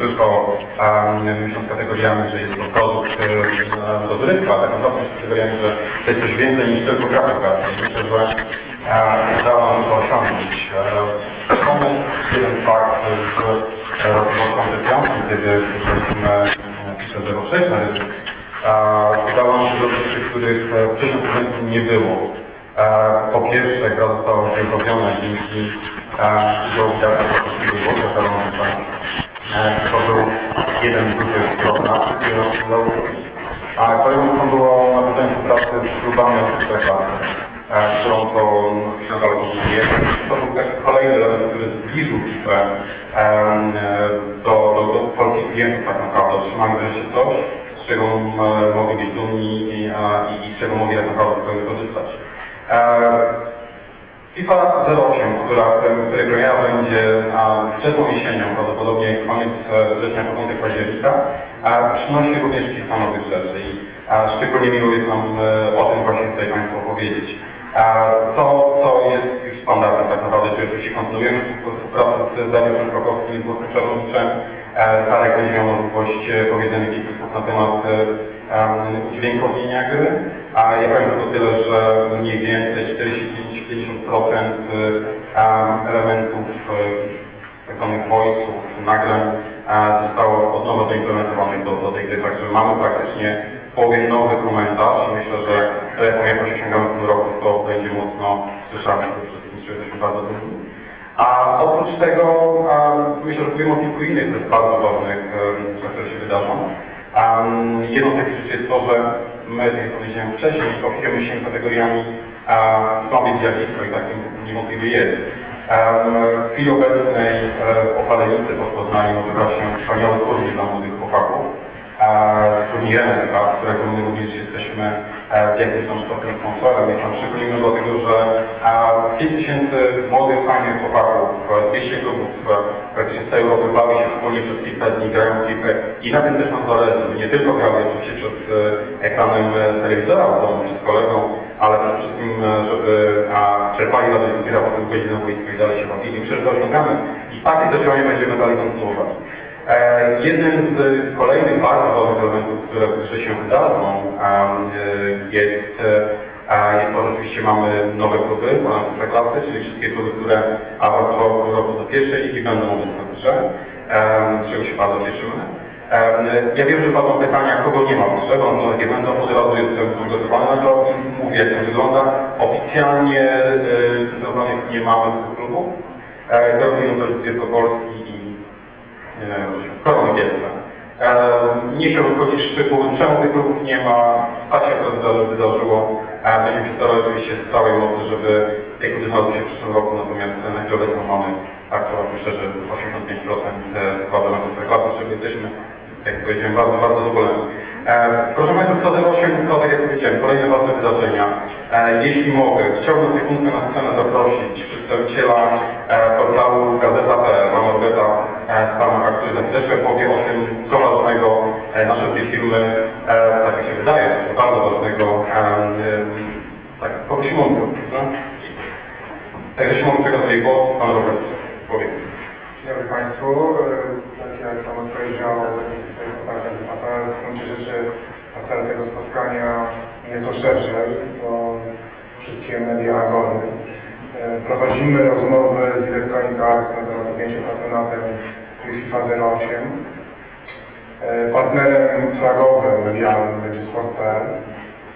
tylko um, myśląc kategoriami, że jest to produkt e, dozrywka, tak naprawdę myślę kategoriami, że to jest coś więcej niż tylko grafika. Myślę, że e, udało nam to osiągnąć. E, Mamy jeden fakt z e, roku 2005, kiedy pisaliśmy e, 06 na. E, udało nam się zrobić rzeczy, których e, wcześniej w nie było. E, po pierwsze, gra została udziękowiona dzięki e, udziałowi Darka. To był jeden z dużych naprzód, który zrobić. A kolejną rzeczą było nawiązanie współpracy z klubami artystycznej klasy, e, którą to kontynuuje. To był taki kolejny element, który zbliżył FIFA e, do, do, do polskich klientów tak naprawdę. Otrzymali wreszcie coś, z czego e, mogli być dumni i, i, i z czego mogli tak naprawdę korzystać. E, FIFA 08, która, której premiera będzie wczesną jesienią, prawdopodobnie koniec e, września, początek października, przynosi również kilka nowych rzeczy i szczególnie miło jest nam e, o tym właśnie tutaj Państwu opowiedzieć. A, co, jest już standardem tak naprawdę, czyli oczywiście kontynuujemy współpracę z Danielem Krokowskim i Włoskim Czarnowiczem. E, Darek będzie miał możliwość e, powiedzenia kilku słów na temat e, um, udźwiękowienia gry, a ja powiem tylko tyle, że mniej więcej 45-50% um, elementów e, tak zwanych voice'ów, nagrań e, zostało od nowa zaimplementowanych do, do tej gry, także mamy praktycznie w połowie nowy komentarz i myślę, że to jaką jakość osiągamy w tym roku, to będzie mocno słyszane przede wszystkim, z jesteśmy bardzo dumni. A oprócz tego um, myślę, że powiem o kilku innych bardzo ważnych które się wydarzą. Um, jedną z takich rzeczy jest to, że my, tak jak powiedziałem wcześniej, opiekujemy się kategoriami słabe zjawisko i takim niewątpliwie jest. Um, w chwili obecnej e, w Opalenicy pod Poznaniem odbywa się wspaniały turniej dla młodych chłopaków. Turniej RMSK, którego my również jesteśmy e, w jakimś tam stopniu sponsorem. Jest tam szczególnie dlatego, że e, 5 tysięcy młodych, fajnych chłopaków, e, 200 klubów e, praktycznie z całej Europy bawi się wspólnie przez kilka dni, grają w piłkę i na tym też nam zależy, nie tylko grali oczywiście przed e, ekranem telewizora w domu czy z kolegą, ale przede wszystkim, żeby czerpali radość z gry, a potem na boisko i dalej się bawili. Że to osiągamy i takie zadziałania będziemy dalej kontynuować. E, jednym z kolejnych bardzo elementów, które że się wydarzą, e, jest, e, jest to, że oczywiście mamy nowe kluby, Polsce klasy, czyli wszystkie kluby, które awansowały w roku do pierwszej ligi będą obecne w grze, e, z czego się bardzo cieszymy. E, Ja wiem, że padną pytania, kogo nie ma w bo no, takie będą, od razu jestem przygotowany na to i mówię, jak to wygląda. Oficjalnie e, zdecydowanych nie mamy dwóch klubów. E, Dominują to Wielkopolski i E, w szczegóły, czemu tych klubów nie ma, tak się to wydarzyło. E, Będziemy się starali oczywiście z całej mocy, żeby te kluby znalazły się w przyszłym roku, natomiast na chwilę obecną mamy aktualnie myślę, że 85% składu na klasy, z czego jesteśmy, jak powiedziałem, bardzo, bardzo zadowoleni. E, proszę Państwa, 08 to, tak jak powiedziałem, kolejne ważne wydarzenia. E, jeśli mogę, chciałbym sekundkę na scenę zaprosić przedstawiciela e, portalu Gazeta.pl, Norbeta e, Stanocha, który za chwileczkę powie o tym, co ważnego e, na wszystkie firmy, tak jak się wydaje, bardzo ważnego, tak, mówił, prawda? Także się mogę przekazuję głos, Pan Robert powie. Dzień dobry Państwu. Jak Pan powiedział, tutaj portal APL w gruncie rzeczy na cel tego spotkania nieco szerzej, bo wszystkie media Agory. E, Prowadzimy rozmowy z Electronic Arts na temat objęcia patronatem FIFA 08. E, Partnerem flagowym medialnym będzie Sport.pl.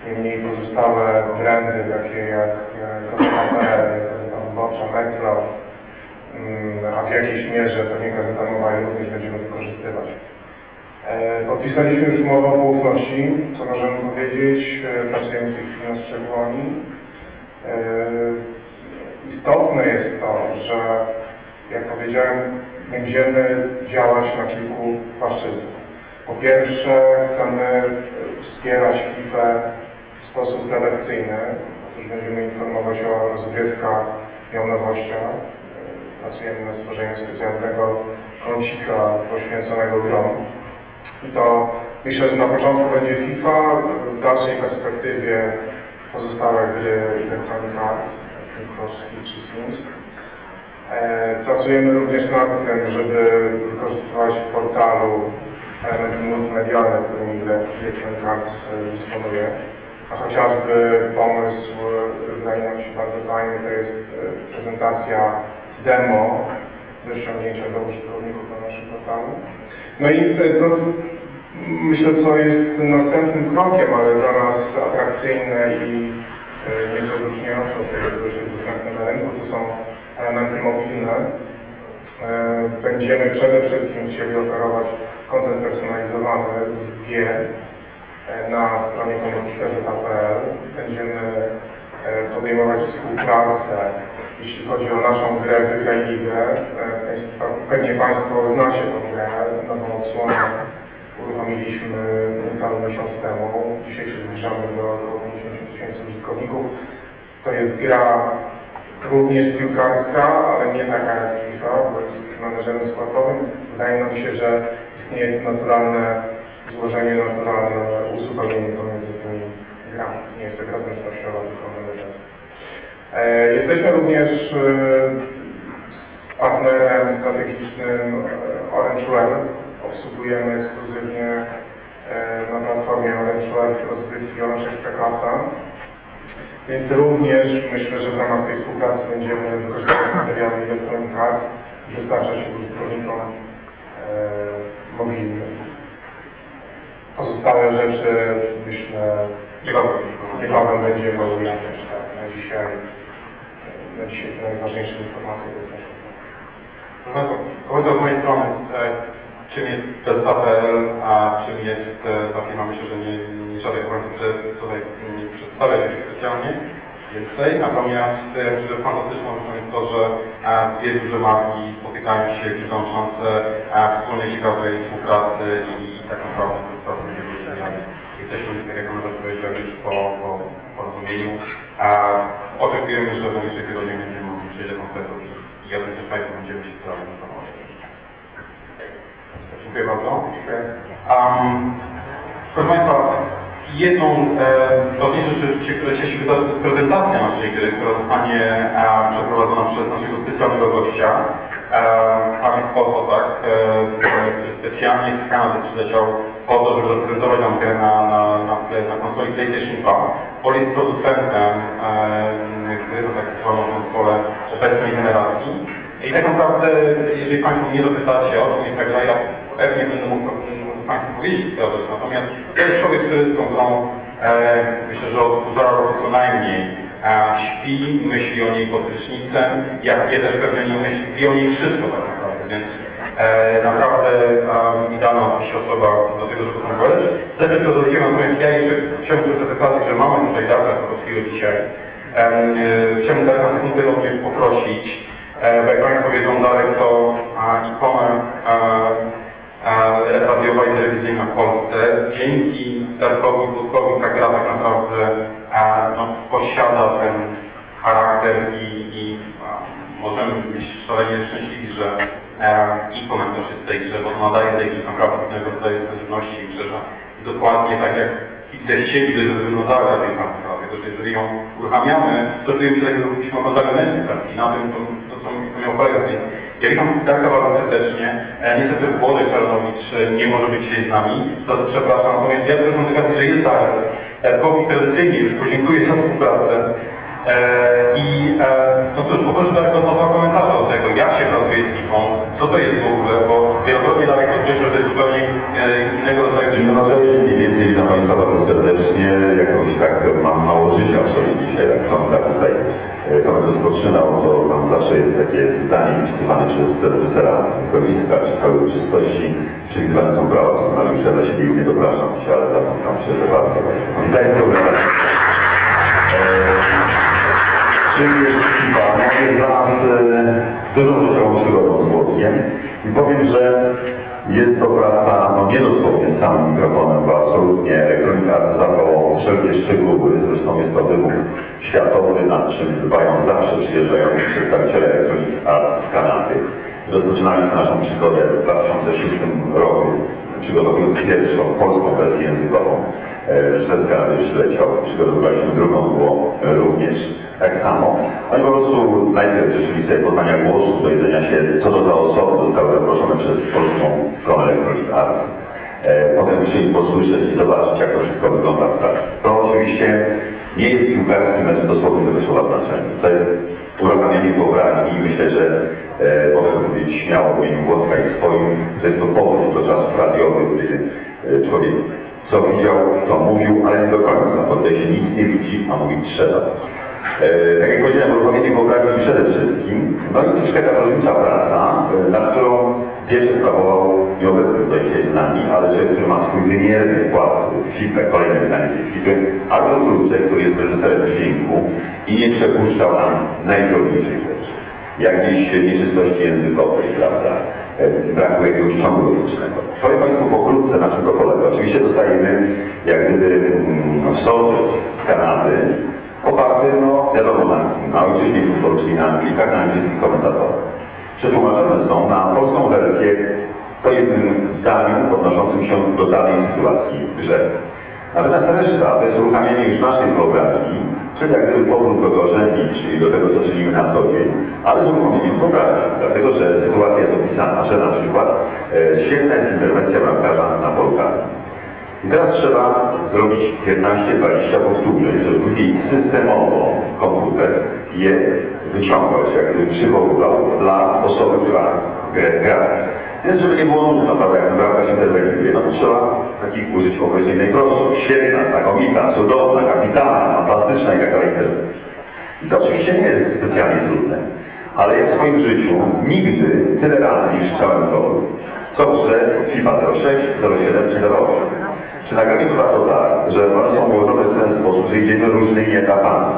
Niemniej pozostałe brandy takie jak Gazeta Wyborcza, Metro, a w jakiejś mierze pewnie Gazeta Mobile również będziemy wykorzystywać. E, Podpisaliśmy już umowę o poufności, co możemy powiedzieć, e, pracujemy w tej chwili nad szczegółami. E, Istotne jest to, że jak powiedziałem, będziemy działać na kilku płaszczyznach. Po pierwsze, chcemy wspierać FIFA w sposób redakcyjny, otóż będziemy informować o rozgrywkach o nowościach pracujemy nad stworzeniem specjalnego kącika poświęconego grom. I to myślę, że na początku będzie FIFA, w dalszej perspektywie pozostałe gry Electronic Arts, Kingfroski czy Sims. E, Pracujemy również nad tym, żeby wykorzystywać w portalu elementy multimedialne, którymi Electronic Arts dysponuje. A chociażby pomysł e, wydaje nam się bardzo fajny, to jest e, prezentacja demo do ściągnięcia użytkowników na naszym portalu. No i to, myślę, co jest następnym krokiem, ale dla nas atrakcyjne i e, nieco wyróżniające od tego, co jest dostępne na rynku, to są elementy mobilne. E, Będziemy przede wszystkim chcieli oferować kontent personalizowany z gier e, na stronie komornika.pl. Będziemy podejmować współpracę, jeśli chodzi o naszą grę. E, Państwa, pewnie Państwo znacie tą grę, nową odsłonę uruchomiliśmy cały miesiąc temu. Dzisiaj się zbliżamy do około 50 tysięcy użytkowników. To jest gra również piłkarska, ale nie taka jak FIFA, bo jest menedżerem sportowym. Wydaje nam się, że istnieje tu naturalne złożenie, naturalne uzupełnienie pomiędzy tymi grami. Nie jest to gra zręcznościowa, tylko Jesteśmy również e, partnerem strategicznym e, Orange Web. Obsługujemy ekskluzywnie e, na platformie Orange Web rozgrywki Orange Ekstraklasa. Więc również myślę, że w ramach tej współpracy będziemy wykorzystywać materiały Electronic Arts i dostarczać ich użytkownikom e, mobilnym. Pozostałe rzeczy myślę Niebawem. będziemy ujawniać. Tak, na dzisiaj, na dzisiaj te najważniejsze informacje to jest nasz Komentarz z mojej strony, e, czym jest PSA.pl, a czym jest e, ta firma, myślę, że nie, nie Państwu prze- tutaj mm, przedstawiać specjalnie więcej, natomiast e, myślę, że fantastyczną rzeczą jest to, że dwie duże marki spotykają się, widzą szansę e, wspólnej ciekawej współpracy i tak naprawdę współpraca będzie rozwijana. Jesteśmy, tak jak nawet powiedział, już po, po porozumieniu. A oczekujemy, że w najbliższych tygodniach będziemy mogli przejść do konkretów i ja również Państwu będziemy się starali informować. Dziękuję bardzo. Um, proszę Państwa, jedną z ważniejszych rzeczy, które cieszy mnie, to jest prezentacja naszej gry, która zostanie e, przeprowadzona przez naszego specjalnego gościa. Pan jest Paul tak, e, który specjalnie z Kanady przyleciał po to, żeby zaprezentować nam grę na, na, na, na konsoli PlayStation 2. Paul jest producentem e, gry na tak zwaną konsolę obecnej generacji. I tak naprawdę, jeżeli Państwo mnie dopytacie, o czym jest ta gra, ja pewnie będę mógł Państwu powiedzieć kilka rzeczy. Natomiast to jest człowiek, który z tą grą, e, myślę, że od półtora roku co najmniej śpi, myśli o niej pod prysznicem, jak wie też pewnie nie myśli, wie o niej wszystko tak naprawdę, więc naprawdę e, idealna oczywiście osoba do tego, żeby tą grę. Za chwilkę dojdziemy, natomiast ja jeszcze chciałbym z okazji, że mamy tutaj Darka Kotowskiego dzisiaj. E, chciałbym Darka na sekundkę również poprosić, e, bo jak Państwo wiedzą, Darek to a, ikonę e, radiowa i telewizyjna w Polsce. Dzięki Darkowi Budkowi ta gra tak naprawdę no, posiada ten charakter i, i możemy być szalenie szczęśliwi, że e, i komentarz jest w tej grze, bo to nadaje tej grze naprawdę pewnego rodzaju intensywności i myślę, że dokładnie tak jak kibice chcieli, żeby wyglądała radiokancja, dlatego że jeżeli ją uruchamiamy, to czujemy się tak, jakbyśmy oglądali Netflix i na tym to, to, to, to miał polegać, więc ja witam Darka bardzo serdecznie. E, niestety Włodek Czarnowicz e, nie może być dzisiaj z nami, za co przepraszam, natomiast ja skorzystam z okazji, że jest Darek. Darkowi tradycyjnie już podziękuję za współpracę. E, I e, no cóż, poproszę Darek o dwa komentarze do tego, jak się pracuje z FIFA, co to jest w ogóle, bo wielokrotnie Darek podkreślał, że to jest zupełnie e, innego rodzaju Dzień dobry, mniej więcej witam Państwa bardzo serdecznie. Jakoś tak mam mało życia w sobie dzisiaj, jak Pan tak tutaj e, kamerę rozpoczynał, to tam zawsze jest takie zdanie wypisywane przez reżysera Koliska, czy całej uroczystości. Przewidywane są prawa scenariusza dla siebie i nie dopraszam się, ale zamykam się, że warto. Witaj w programie. Czym jest FIFA? No, jest dla nas e, dużą życiową przygodą z Włodkiem i powiem, że jest to praca, no nie dosłownie z samym mikrofonem, bo absolutnie Electronic Arts zachował wszelkie szczegóły, zresztą jest to wymóg światowy, nad czym dbają zawsze przyjeżdżający przedstawiciele Electronic Arts z Kanady. Rozpoczynaliśmy naszą przygodę w 2006 roku przygotowując pierwszą polską wersję językową. E, z Kanady przyleciał, przygotowywaliśmy drugą, było również tak samo. Oni po prostu najpierw życzyli sobie poznania głosu, dowiedzenia się, co to za osoby zostały zaproszone przez polską stronę Electronic Arts. E, Potem chcieli posłyszeć i zobaczyć, jak to wszystko wygląda w pracy. To oczywiście nie jest piłkarski mecz w dosłownym tego słowa znaczeniu. To jest uruchamianie wyobraźni i myślę, że e, mogę powiedzieć śmiało w imieniu Włodka i swoim, że jest to powrót do czasów radiowych, gdy e, człowiek co widział, to mówił, ale nie do końca, tutaj się nic nie widzi, a mówić trzeba. E, tak jak powiedziałem, uruchomienie wyobraźni przede wszystkim, no i troszkę katalogicza praca, e, nad którą pierwszy sprawował nieobecny tutaj dzisiaj z nami, ale człowiek, który ma swój wymierny wkład w FIFA, kolejne wydanie tej FIFA, Artur Kruczek, który jest reżyserem dźwięku i nie przepuszczał nam najdrobniejszych rzeczy. Jakieś nieczystości językowej, prawda? E, Braku jakiegoś ciągu logicznego. Powiem Państwu pokrótce, na czym to polega. Oczywiście dostajemy jak gdyby mm, sołtys z Kanady, oparty, no wiadomo na, na ojczyźnie futbolu, czyli na Anglikach, na angielskich komentatorach. Przetłumaczone są na polską wersję po jednym zdaniu odnoszącym się do danej sytuacji w grze. Natomiast reszta to jest uruchamianie już naszej wyobraźni, czyli jak gdyby powrót do korzeni, czyli do tego, co czynimy na co dzień, ale z uruchomieniem wyobraźni, dlatego że sytuacja jest opisana, że na przykład e, świetna jest interwencja bramkarza na polu karnym. I teraz trzeba zrobić 15-20 powtórzeń, później systemowo komputer je wyciągać, jak gdyby przywoływał dla osoby, która grę gra. Więc żeby nie było nudno, prawda, jak bramkarz interweniuje, no to trzeba takich użyć określeń najprostszych. Świetna, znakomita, cudowna, kapitalna, fantastyczna i tak dalej. i to oczywiście nie jest specjalnie trudne, ale ja w swoim życiu nigdy tyle razy nie krzyczałem golu, co w grze FIFA 06, 07 czy 08. Przy nagraniu bywa to tak, że one są ułożone w ten sposób, że idziemy różnymi etapami.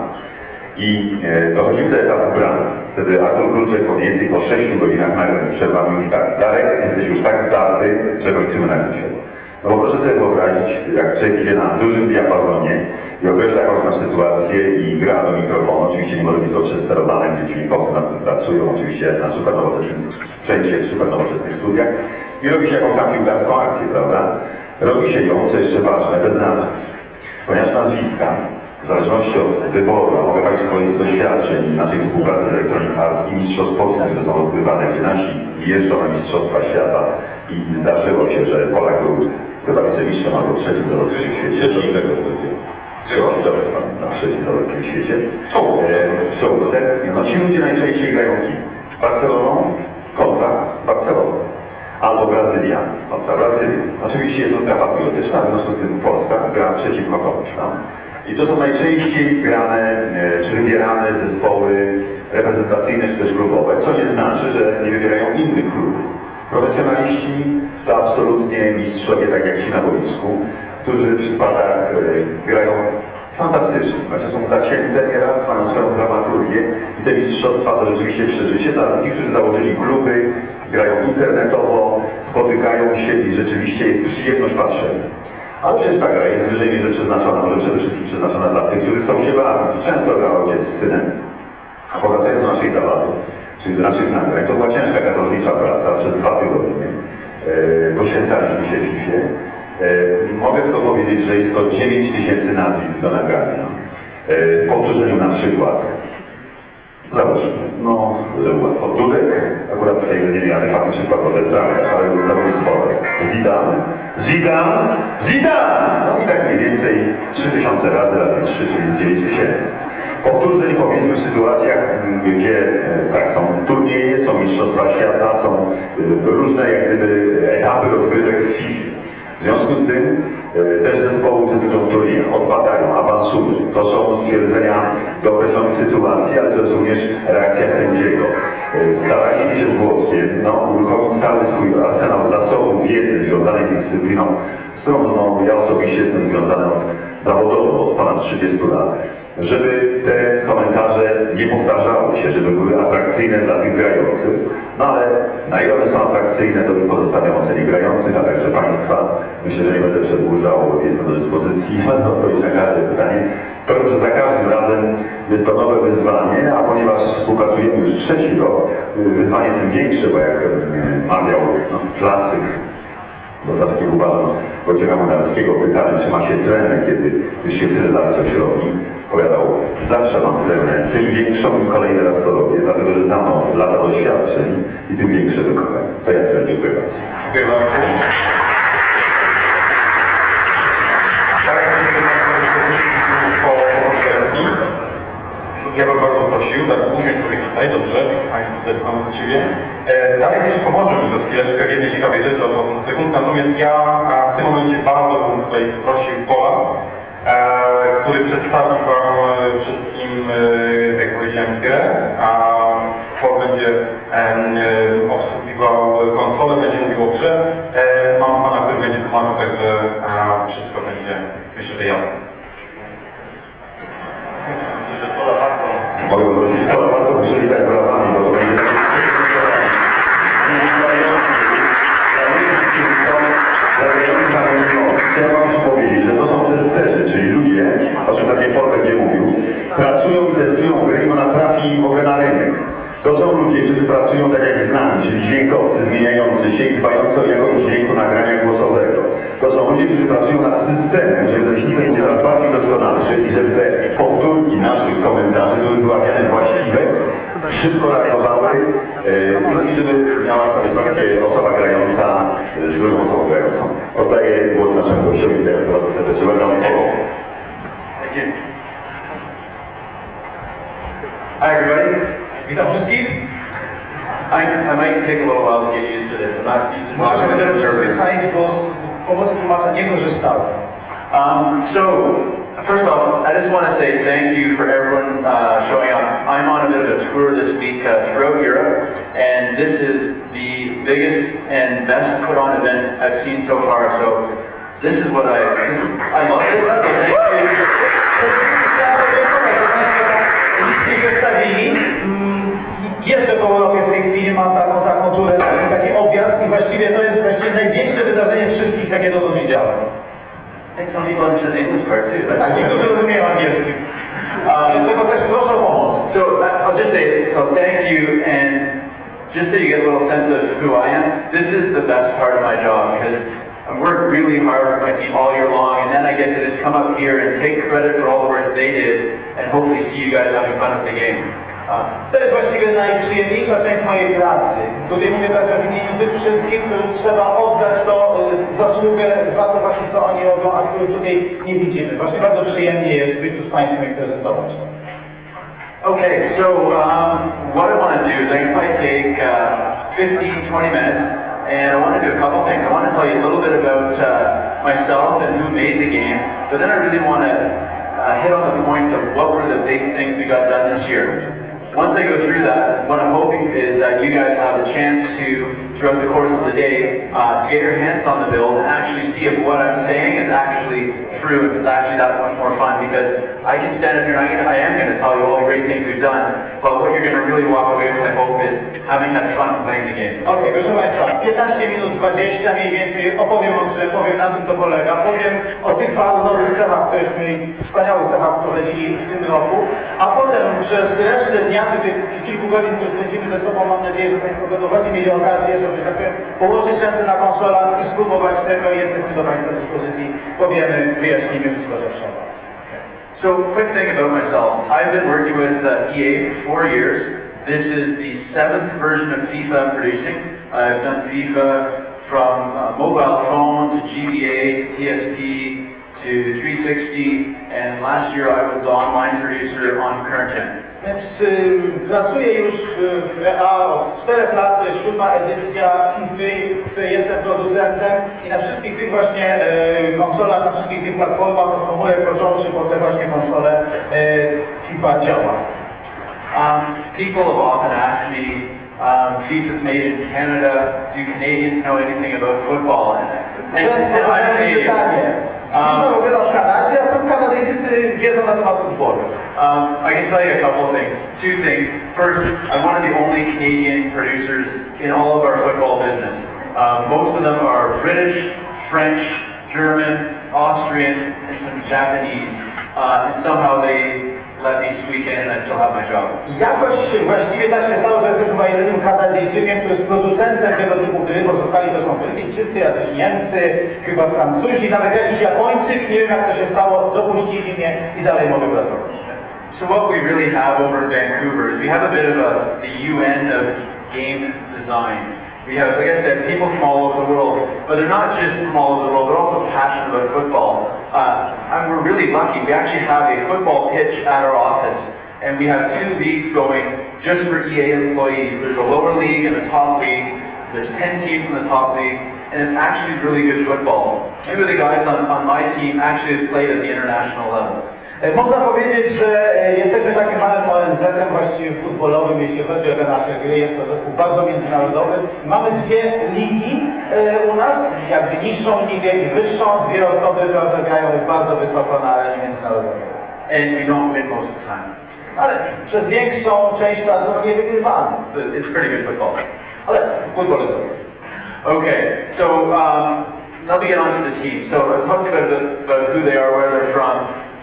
I e, dochodzimy do etapu bramy. Wtedy Artur Kruczek mniej po 6 godzinach nagrań z przerwami mówi tak, Darek, jesteś już tak zdarty, że kończymy nagrywanie. No bo proszę sobie wyobrazić, jak człowiek idzie na dużym diapazonie i określa jakąś tam sytuację i gra do mikrofonu. Oczywiście nie może być to przesterowane, gdzie dźwiękowcy nad tym pracują, oczywiście na super nowoczesnym sprzęcie, w super nowoczesnych studiach i robi się jakąś tam piłkarską akcję, prawda? Robi się ją, co jeszcze ważne, bez nazwisk. Ponieważ nazwiska, w zależności od wyboru, a mogę Państwu powiedzieć z doświadczeń naszej współpracy z Electronic Arts i Mistrzostw Polski, które są odbywane, gdzie nasi jeżdżą na Mistrzostwa Świata i zdarzyło się, że Polak był chyba wicemistrzem albo trzecim zawodnikiem w świecie. Trzeci tego wtedy. Trzeci, dobrze Pan, na trzecim zawodnikiem w świecie. W czołówce. No ci ludzie najczęściej grają kim? Barceloną kontra Barceloną. Albo Brazylia kontra Brazylia. Oczywiście jest to gra patriotyczna, w związku z tym Polska gra przeciwko komuś tam. I to są najczęściej grane e, czy wybierane zespoły reprezentacyjne czy też klubowe, co nie znaczy, że nie wybierają innych klubów. Profesjonaliści to absolutnie mistrzowie, tak jak ci na boisku, którzy w przypadkach e, grają fantastycznie, znaczy są zacięte nieraz, mają swoją dramaturgię i te mistrzostwa to rzeczywiście przeżycie dla ludzi, którzy założyli kluby, grają internetowo, spotykają się i rzeczywiście jest przyjemność patrzenia. Ale przecież ta gra jest wyżej mierze przeznaczona, może przede wszystkim przeznaczona dla tych, którzy chcą się bawić. Często gra ojciec z synem. A powracając do naszej zabawy, czyli do naszych nagrań, to była ciężka katowicza praca przez dwa tygodnie. E, poświęcaliśmy się FIFA. E, mogę tylko powiedzieć, że jest to 9 tysięcy nazwisk do nagrania. E, w powtórzeniu na przykład Załóżmy, no, łatwo. Dudek, akurat tutaj nie nieadekwatny przykład odebrany, ale nawet sporo. Zidane, Zidane, Zidane! No i tak mniej więcej 3000 razy razy 3, czyli z 9 tysięcy. Powtórzeń powiedzmy w sytuacjach, gdzie e, tak są turnieje, są mistrzostwa świata, są różne jak gdyby etapy rozgrywek w FIFA. Związku z tym e, też zespoły w turniejach, odpadają, awansują. To są stwierdzenia do określonych sytuacji, ale to jest również reakcja sędziego. E, Staraliśmy się z Włodkiem no, uruchomić cały swój arsenał zasobów wiedzy związanej z dyscypliną, z którą no, ja osobiście jestem związany od, zawodowo od ponad 30 lat żeby te komentarze nie powtarzały się, żeby były atrakcyjne dla tych grających. No ale na ile one są atrakcyjne, to już pozostawiam ocenie grających, a także Państwa. Myślę, że nie będę przedłużał, jestem do dyspozycji, będę odpowiedzieć na każde pytanie. Powiem, że za każdym razem jest to nowe wyzwanie, a ponieważ współpracujemy już trzeci rok, wyzwanie tym większe, bo jak e, mawiał no, klasyk Bo za takie uważam, Wojciecha Młynarskiego pytany, czy ma się cenę, kiedy już się tyle lat coś robi. Powiadał, zawsze mam cenę, tym większą kolejny raz to robię, dlatego że mną lata doświadczeń i tym większe wykonanie. To ja tyle dziękuję bardzo. Dziękuję bardzo. Ja bym bardzo prosił, tak usiądź sobie tutaj, dobrze, Państwo też mamy do Ciebie. E, dalej też pomoże mi za chwileczkę jednej ciekawej rzeczy od 8 sekund, natomiast ja w tym momencie bardzo bym tutaj prosił Pola, który przedstawi Wam e, wszystkim, e, jak powiedziałem, grę, a Paul będzie e, obsługiwał konsolę, będzie mówił o grze. Mam pana, który będzie tłumaczył, także wszystko będzie, myślę, że jasne. Że Paul będzie mówił, pracują i testują gry, i ona trafi w ogóle na rynek. To są ludzie, którzy pracują tak jak z nami, czyli dźwiękowcy zmieniający się i dbający o jakość dźwięku nagrania głosowego. To są ludzie, którzy pracują nad systemem, żeby ten system był coraz bardziej doskonalszy i żeby te powtórki naszych komentarzy były wyławiane właściwe, szybko reagowały e, i żeby miała satysfakcję osoba grająca z drugą osobą grającą. Oddaję głos naszemu gościowi, teraz bardzo serdecznie welcome Hi everybody. Witam wszystkich. I, I might take a little while to get used to this. I'm not used to Może będę to musiał nervous. przyzwyczaić, bo z pomocy tłumacza nie korzystałem. Um, so, first off, I just want to say thank you for everyone uh, showing up. I'm on a bit of a tour this week uh, throughout Europe, and this is the biggest and best put on event I've seen so far. So, this is what I this is, I love this. So thank you. Przedstawili. Mm, Jeżdżę po Europie w tej chwili, mam taką, taką turę, taki, taki objazd i właściwie to jest właściwie największe wydarzenie wszystkich, jakie dotąd widziałem. Think some people understand the English part too. Tak, niektórzy rozumieją angielski. Dlatego też proszę o pomoc. So I'll just say, so thank you, and just so you get a little sense of who I am, this is the best part of my job because I work really hard with my team all year long, and then I get to just come up here and take credit for all the work they did, and hopefully see you guys having fun at the game. Uh, To jest właściwie najprzyjemniejsza część mojej pracy. Tutaj mówię także w imieniu tych wszystkich, którym trzeba oddać to zasługę za to właśnie, co oni robią, a których tutaj nie widzimy. Właśnie bardzo przyjemnie jest być tu z Państwem i prezentować. Okay, so um, what I want to do is I'm going to take uh, 15, 20 minutes, and I want to do a couple things. I want to tell you a little bit about uh, myself and who made the game, but then I really want to uh, hit on the points of what were the big things we got done this year. Once I go through that, what I'm hoping is that you guys have the chance to, throughout the course of the day, uh, to get your hands on the build and actually see if what I'm saying is actually true, if it's actually that much more fun, because I can stand up here and I, am going to tell you all the great things we've done, but what you're going to really walk away with, I hope, is having had fun playing the game. Okej, proszę Państwa, 15 minut 20 mniej więcej opowiem o grze, powiem na czym to polega, powiem o tych paru nowych mi, wspaniałych cechach wprowadzili w tym roku, a potem przez resztę dnia, tych kilku godzin, które spędzimy ze sobą, mam nadzieję, że Państwo będą właśnie mieli okazję, na i spróbować tego i do dyspozycji, powiemy, wyjaśnimy, wszystko, trzeba. So, quick thing about myself. I've been working with uh, EA for four years. This is the seventh version of FIFA I'm producing. I've done FIFA from uh, mobile phone to GBA to PSP to 360, and last year I was the online producer on Current. Więc pracuję już w, od 4 lat, siódma edycja jestem producentem i na wszystkich tych właśnie konsolach, na wszystkich tych platformach począwszy po te właśnie konsole FIFA działa. Um, people have often asked me, um, FIFA's made in Canada. Do Canadians know anything about football? And, and I'm Canadian. Um, wygląda w Kanadzie, a co Kanadyjczycy wiedzą na temat futbolu? Um, I can tell you a couple of things. Two things. First, I'm one of the only Canadian producers in all of our football business. Um, most of them are British, French, German, Austrian, and some Japanese. Uh, and somehow they let me squeak I'd still have my job. Jakoś właściwie tak się stało, że chyba jedynym Kanadyjczykiem, który jest producentem tego typu gry, to są Brytyjczycy, jacyś Niemcy, chyba Francuzi, nawet jakiś nie wiem jak to się stało, dopuścili mnie i dalej mogę pracować. So what we really have over in Vancouver is we have a bit of a, the UN of game design. We have, like I said, people from all over the world, but they're not just from all over the world, they're also passionate about football. Uh, and we're really lucky. We actually have a football pitch at our office, and we have two leagues going just for EA employees. There's a lower league and a top league. There's 10 teams in the top league, and it's actually really good football. Two of the guys on, on my team actually have played at the international level. E, Można powiedzieć, że e, jesteśmy takim małym ONZ-em właściwie futbolowym, jeśli chodzi o te nasze gry. Jest to zespół bardzo międzynarodowy. Mamy dwie ligi e, u nas, jakby niższą ligę i wyższą. Dwie osoby prawda, grają bardzo wysoko na arenie międzynarodowej. And we don't win most of the time. Ale przez większą część czasu nie wygrywamy. It's pretty good football. Ale futbol jest dobry. Okay, so um, let me get on to the team. So I talked about, the, about who they are, where they're from.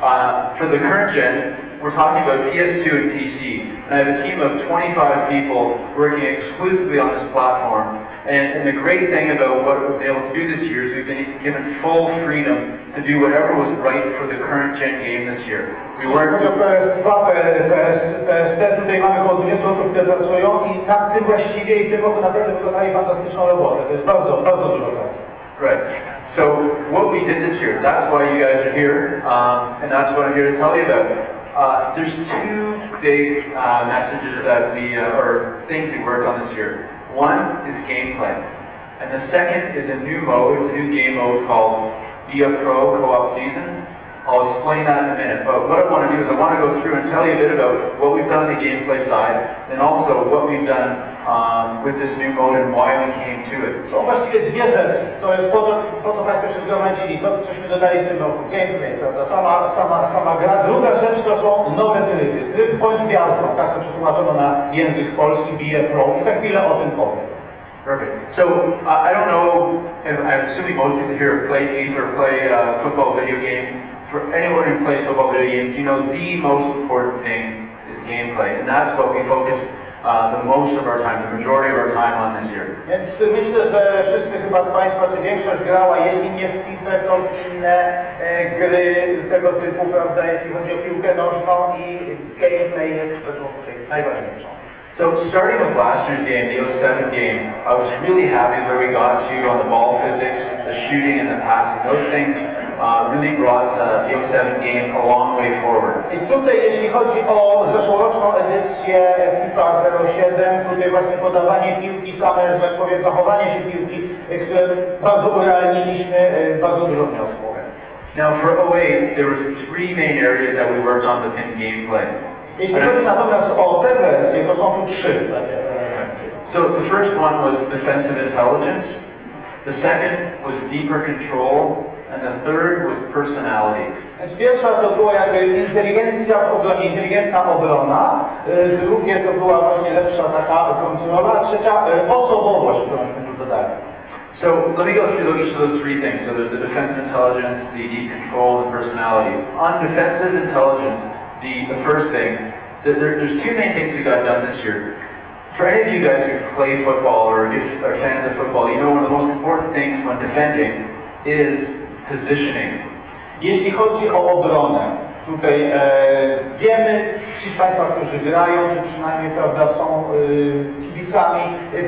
Uh, for the current gen, we're talking about PS2 and PC. And I have a team of 25 people working exclusively on this platform. And, and the great thing about what we've been able to do this year is we've been given full freedom to do whatever was right for the current gen game this year. We worked Chodzi o PS2, PS, PSP, tutaj mamy około 20 osób, które pracują i nad tym właściwie i w tym roku naprawdę wykonali fantastyczną robotę. To jest bardzo, bardzo dużo pracy. Right. So what we did this year, that's why you guys are here, um, and that's what I'm here to tell you about. Uh, there's two big uh, messages that we, uh, or things we worked on this year. One is gameplay, and the second is a new mode, it's a new game mode called Be a Pro Co-op Season. I'll explain that in a minute, but what I want to do is I want to go through and tell you a bit about what we've done on the gameplay side, and also what we've done um, with this new mode and why we came to it. Są właściwie dwie rzeczy. To jest po, to, po co Państwo się zgromadzili, to cośmy dodali w tym roku, gameplay, prawda, sama, sama, sama gra. Druga rzecz to są nowe tryby. Tryb bądź tak to przetłumaczono na język polski, BE Pro i za chwilę o tym powiem. Perfect. So uh, I don't know if I'm assuming most people here have played FIFA or play uh, football video game. For anyone who plays football video games, you know the most important thing is gameplay, and that's what we focus uh, the most of our time, the majority of our time on this year. Więc myślę, że wszyscy chyba z Państwa, czy większość grała, jeśli nie w FIFA, to w inne e, gry tego typu, prawda, jeśli chodzi o piłkę nożną i gameplay jest tutaj najważniejszą. So starting with last year's game, the 07 game, I was really happy where we got to on the ball physics, the shooting and the passing. Those things uh, really brought uh, the 07 game a long way forward. I tutaj jeśli chodzi o zeszłoroczną edycję FIFA 07, tutaj właśnie podawanie piłki, same, że tak powiem, zachowanie się piłki, które bardzo urealniliśmy, bardzo dużo wniosło. Now for 08, there was three main areas that we worked on within gameplay. Jeśli chodzi natomiast o tę wersję, to są tu trzy takie elementy. So the first one was defensive intelligence, the second was deeper control, and the third was personality. Więc pierwsza to była jakby inteligencja w obronie, inteligentna obrona, drugie to była właśnie lepsza taka kontrola, a trzecia osobowość, którą tu dodali. So let me go through each of those three things. So there's the defensive intelligence, the deep control, and personality. On defensive intelligence, the, the first thing, th- there, there's two main things we got done this year. For any of you guys who play football or if are fans of football, you know one of the most important things when defending is positioning. Jeśli chodzi o obronę, tutaj e, wiemy, ci z Państwa, którzy grają, czy przynajmniej prawda, są e, kibicami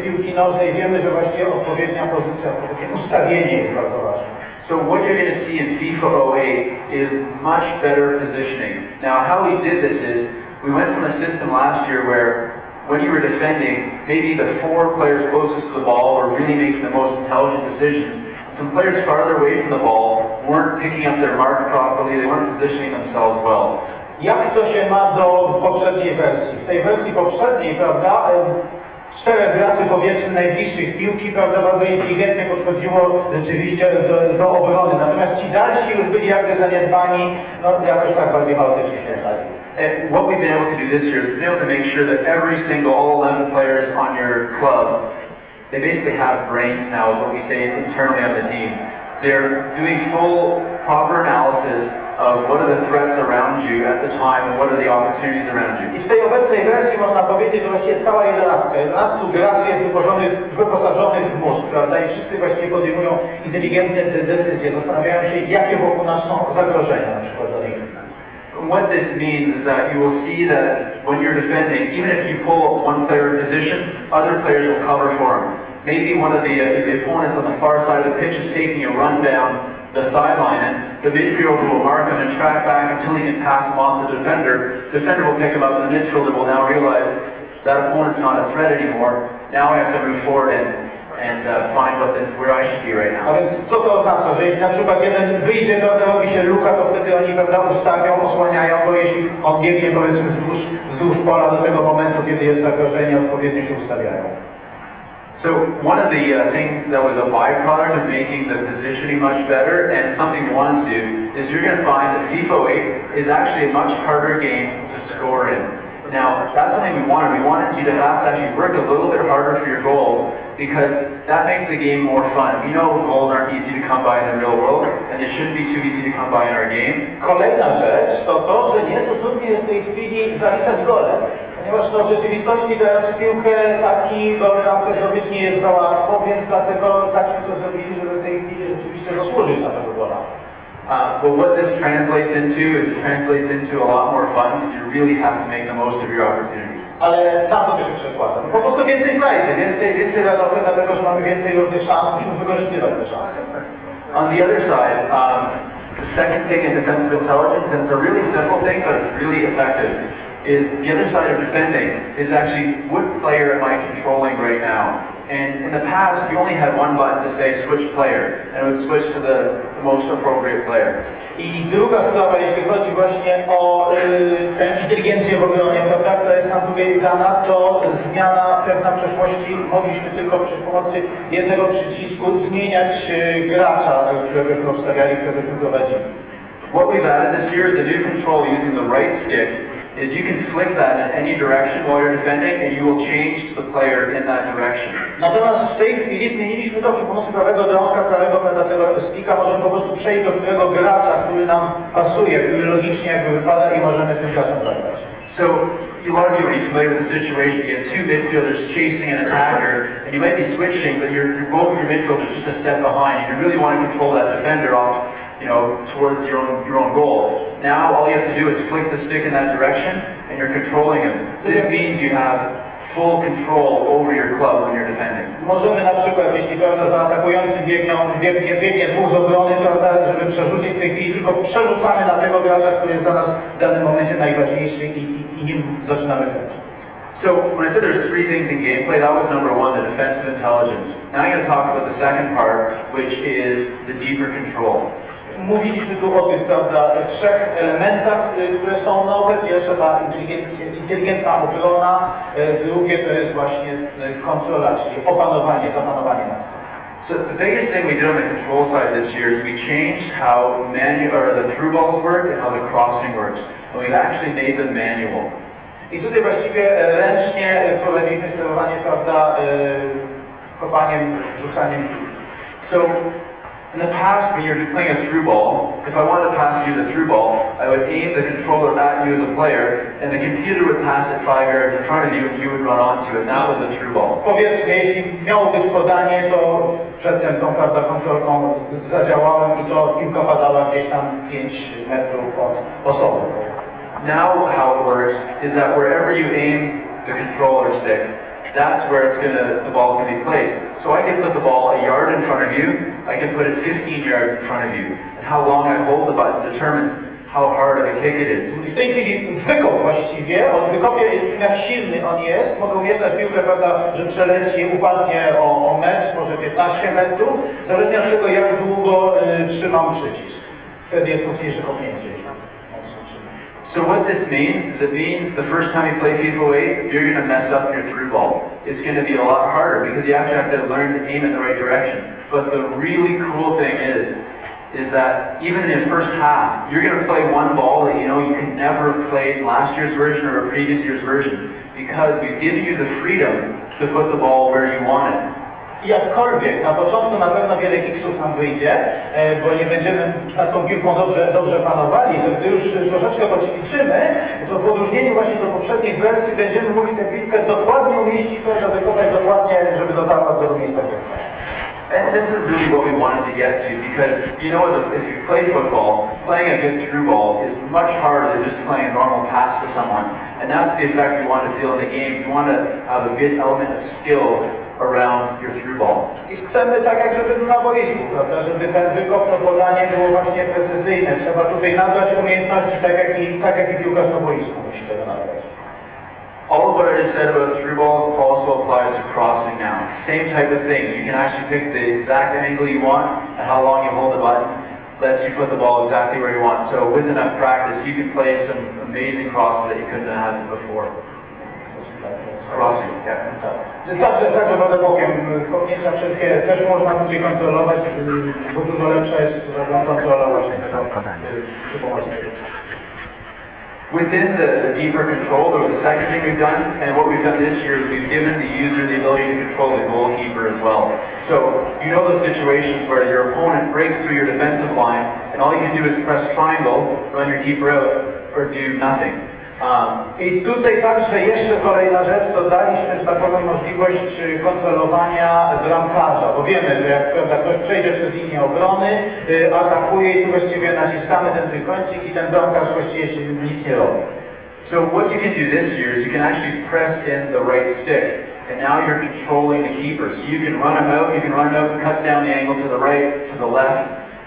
piłki nożnej, wiemy, że właściwie odpowiednia pozycja, odpowiednie ustawienie jest bardzo ważne. So what you're going to see in FIFA 08 is much better positioning. Now how we did this is we went from a system last year where when you were defending, maybe the four players closest to the ball were really making the most intelligent decisions. Some players farther away from the ball weren't picking up their mark properly, they weren't positioning themselves well. Jak to się ma do poprzedniej wersji? W tej wersji poprzedniej, prawda, najbliższych piłki, prawda, bardzo inteligentnie podchodziło rzeczywiście do, do obrony. Natomiast ci dalsi już byli jakby zaniedbani, no jakoś tak bardziej się. And what we've been able to do this year is we've been able to make sure that every single, all 11 players on your club, they basically have brains now, is what we say internally on the team. They're doing full, proper analysis of what are the threats around you at the time and what are the opportunities around you. I tej obecnej wersji można powiedzieć, że właściwie cała jedenastka, 11 graczy jest wyposażonych, wyposażonych w mózg, prawda? I wszyscy właściwie podejmują inteligentne decyzje, zastanawiają się, jakie wokół nas są zagrożenia na przykład dla nich. What this means is that you will see that when you're defending, even if you pull one player in position, other players will cover for him. Maybe one of the, uh, the opponents on the far side of the pitch is taking a run down the sideline, the midfielder will mark him and track back until he can pass him off the defender. Defender will pick him up, and the midfielder will now realize that opponent's not a threat anymore. Now I have to move forward and, and uh, find what the, where I should be right A now. więc co to oznacza? Że jeśli na przykład jeden wyjdzie, prawda, robi się luka, to wtedy oni prawda, ustawią, osłaniają go, jeśli on biegnie powiedzmy wzdłuż, wzdłuż pola do tego momentu, kiedy jest zagrożenie, odpowiednio się ustawiają. So one of the uh, things that was a byproduct of making the positioning much better and something we want to do is you're going to find that FIFA 8 is actually a much harder game to score in. Now, that's something we wanted. We wanted you to have to actually work a little bit harder for your goals because that makes the game more fun. We know goals aren't easy to come by in the real world and they shouldn't be too easy to come by in our game. Kolejna rzecz to to, że jest w tej chwili zaliczać gole. Ponieważ no, w rzeczywistości grając w piłkę taki gol bramkę zdobyć nie jest za łatwo, więc dlatego takim to zrobili, żeby w tej chwili rzeczywiście zasłużyć na tego gola. Uh, but what this translates into is it translates into a lot more fun because you really have to make the most of your opportunities. Ale na co to się przekłada? No, po prostu więcej frajdy, więcej, więcej radości, dlatego że mamy więcej różnych szans, musimy wykorzystywać te szanse. On the other side, um, the second thing in defensive intelligence, and it's a really simple thing, but it's really effective, is the other side of defending is actually what player am I controlling right now? And in the past, you only had one button to say switch player, and it would switch to the, the most appropriate player. I druga sprawa, jeśli chodzi właśnie o y, inteligencję prawda, która jest nam tutaj dana, to zmiana pewna w przeszłości mogliśmy tylko przy pomocy jednego przycisku zmieniać y, gracza, któregośmy obstawiali, któregośmy prowadzili. What we've added this year is a new control using the right stick, is you can flick that in any direction while you're defending, and you will change the player in that direction. Natomiast w tej chwili zmieniliśmy to prawego drążka, prawego możemy po prostu przejść do którego gracza, który nam pasuje, który logicznie jakby wypada i możemy tym graczem zagrać. So a lot of you will be familiar with the situation. You have two midfielders chasing an attacker, and you might be switching, but you're, you're both your midfielders just a step behind. and You really want to control that defender off, you know, towards your own your own goal. Now all you have to do is flick the stick in that direction, and you're controlling him. This means you have full control over your club when you're defending. Możemy na przykład, jeśli prawda, za atakujący biegną, biegnie, biegnie dwóch z obrony, prawda, żeby przerzucić w tej chwili, tylko przerzucamy na tego gracza, który jest dla nas w danym momencie najważniejszy i, i, i nim zaczynamy grać. So when I said there's three things in gameplay, that was number one, the defensive intelligence. Now I'm going to talk about the second part, which is the deeper control. Mówiliśmy tu o tych, prawda, trzech elementach, y, które są nowe. Pierwsze ta inteligencja, inteligentna obrona, y, drugie to jest właśnie y, kontrola, czyli opanowanie, zapanowanie nad tym. So the biggest thing we did on the control side this year is we changed how manual or the through balls work and how the crossing works. And we've actually made them manual. I tutaj właściwie e, ręcznie e, prowadziliśmy sterowanie, prawda, e, kopaniem, rzucaniem. So in the past, when you're playing a through ball, if I wanted to pass you the through ball, I would aim the controller at you as a player, and the computer would pass it five yards in front of you, and you would run onto it. And that was a through ball. Powiedzmy, jeśli miało być podanie, to przedtem tą prawda, kontrolką zadziałałem i to piłka padała gdzieś tam 5 metrów od osoby. Now how it works is that wherever you aim the controller stick, that's where it's gonna the ball's gonna be placed. So I can put the ball a yard in front of you, I can put it 15 yards in front of you. And how long I hold the button determines how hard of a kick it is. W tej chwili wykop właściwie, od wykopie jak silny on jest, mogą umieszczać piłkę, prawda, że przeleci, upadnie o, o metr, może 15 metrów, zależnie od tego jak długo y, trzymam przycisk. Wtedy jest mocniejsze kopnięcie. So what this means is it means the first time you play FIFA 8, you're going to mess up your through ball. It's going to be a lot harder because you actually have to learn to aim in the right direction. But the really cool thing is, is that even in the first half, you're going to play one ball that you know you can never have played last year's version or a previous year's version because we've given you the freedom to put the ball where you want it. Jakkolwiek na początku na pewno wiele kiksów nam wyjdzie, e, bo nie będziemy nad tą piłką dobrze, dobrze panowali, to gdy już troszeczkę poćwiczymy, to w odróżnieniu właśnie do poprzednich wersji będziemy mogli tę piłkę dokładnie umieścić, wykonać dokładnie, żeby dotarła do miejsca pięknego. And this is really what we wanted to get to because you know if you play football, playing a good through ball is much harder than just playing a normal pass to someone. And that's the effect you want to feel in the game. You want to have a good element of skill around your through ball. I chcemy tak jak żeby na boisku, prawda, żeby ten wykop, to podanie było właśnie precyzyjne. Trzeba tutaj nabrać umiejętności tak jak i, tak jak i piłkarz na boisku musi tego nabrać. All of what I just said about through ball also applies to crossing now. Same type of thing. You can actually pick the exact angle you want and how long you hold the button. Lets you put the ball exactly where you want. So with enough practice, you can play some amazing crosses that you couldn't have had before. Crossing, yeah. Tak. Także, także wodę bokiem, koniecznie wszystkie też można tutaj kontrolować, y, bo dużo lepsza jest prawda, kontrola właśnie tego y, przy pomocy tego. Within the, the deeper control, though, the second thing we've done, and what we've done this year is we've given the user the ability to control the goalkeeper as well. So, you know those situations where your opponent breaks through your defensive line, and all you can do is press triangle, run your keeper out, or do nothing. I tutaj także jeszcze kolejna rzecz, to daliśmy, tak powiem, możliwość y, kontrolowania bramkarza, bo wiemy, że jak prawda, ktoś przejdzie przez linię obrony, y, atakuje i tu właściwie naciskamy ten trójkącik i ten bramkarz właściwie nic nie robi. So what you can do this year is you can actually press in the right stick, and now you're controlling the keeper. So you can run him out, you can run him out cut down the angle to the right, to the left,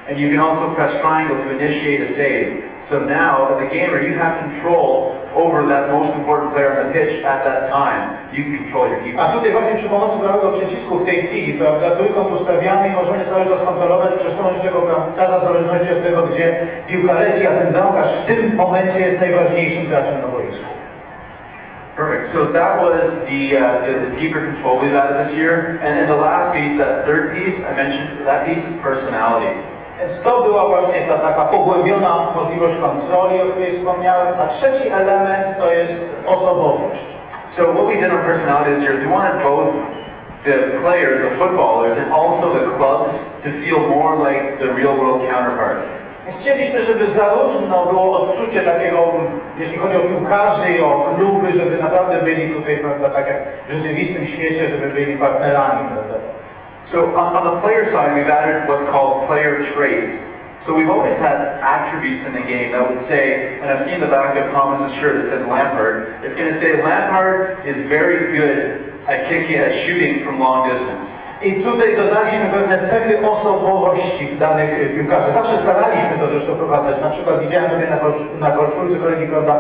and you can also press triangle to initiate a save. So now, as a gamer, you have control over that most important player on the pitch at that time. You can control your keeper. A tutaj właśnie przy pomocy prawego przycisku w tej chwili, prawda, trójkąt ustawiamy i możemy cały czas kontrolować przesunąć tego bramkarza w zależności od tego, gdzie piłka leci, a ten bramkarz w tym momencie jest najważniejszym graczem na boisku. Perfect. So that was the, uh, the, the deeper control we've added this year. And then the last piece, that third piece I mentioned, that piece is personality. Więc to była właśnie ta taka pogłębiona możliwość kontroli, o której wspomniałem, a trzeci element to jest osobowość. So what we did on personality is we wanted both the players, the footballers, and also the clubs to feel more like the real world counterparts. Chcieliśmy, żeby zarówno było odczucie takiego, jeśli chodzi o piłkarzy i o kluby, żeby naprawdę byli tutaj, prawda, tak jak w rzeczywistym świecie, żeby byli partnerami, prawda. So on, on the player side, we've added what's called player traits. So we've always had attributes in the game that would say, and I've seen the back of Thomas's shirt that says Lampard. It's going to say Lampard is very good at kicking, at shooting from long distance. I tutaj dodaliśmy pewne cechy osobowości danych piłkarzy. Zawsze staraliśmy to zresztą wprowadzać. Na przykład widziałem tutaj na, kosz- na koszulce kolegi, prawda,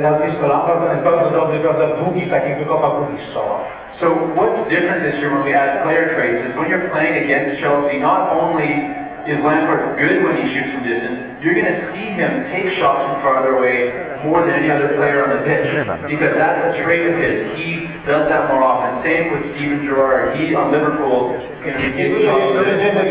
nazwisko Lampard, on jest bardzo dobry, prawda, w długich takich wykopach, długich strzałach. So what's different this year when we add player traits is when you're playing against Chelsea, not only is Lampard good when he shoots from distance, you're going to see him take shots from farther away more than any other player on the pitch because that's a trait of his. He does that more often. Same with Steven Gerrard. He on Liverpool taking tutaj, shots distance.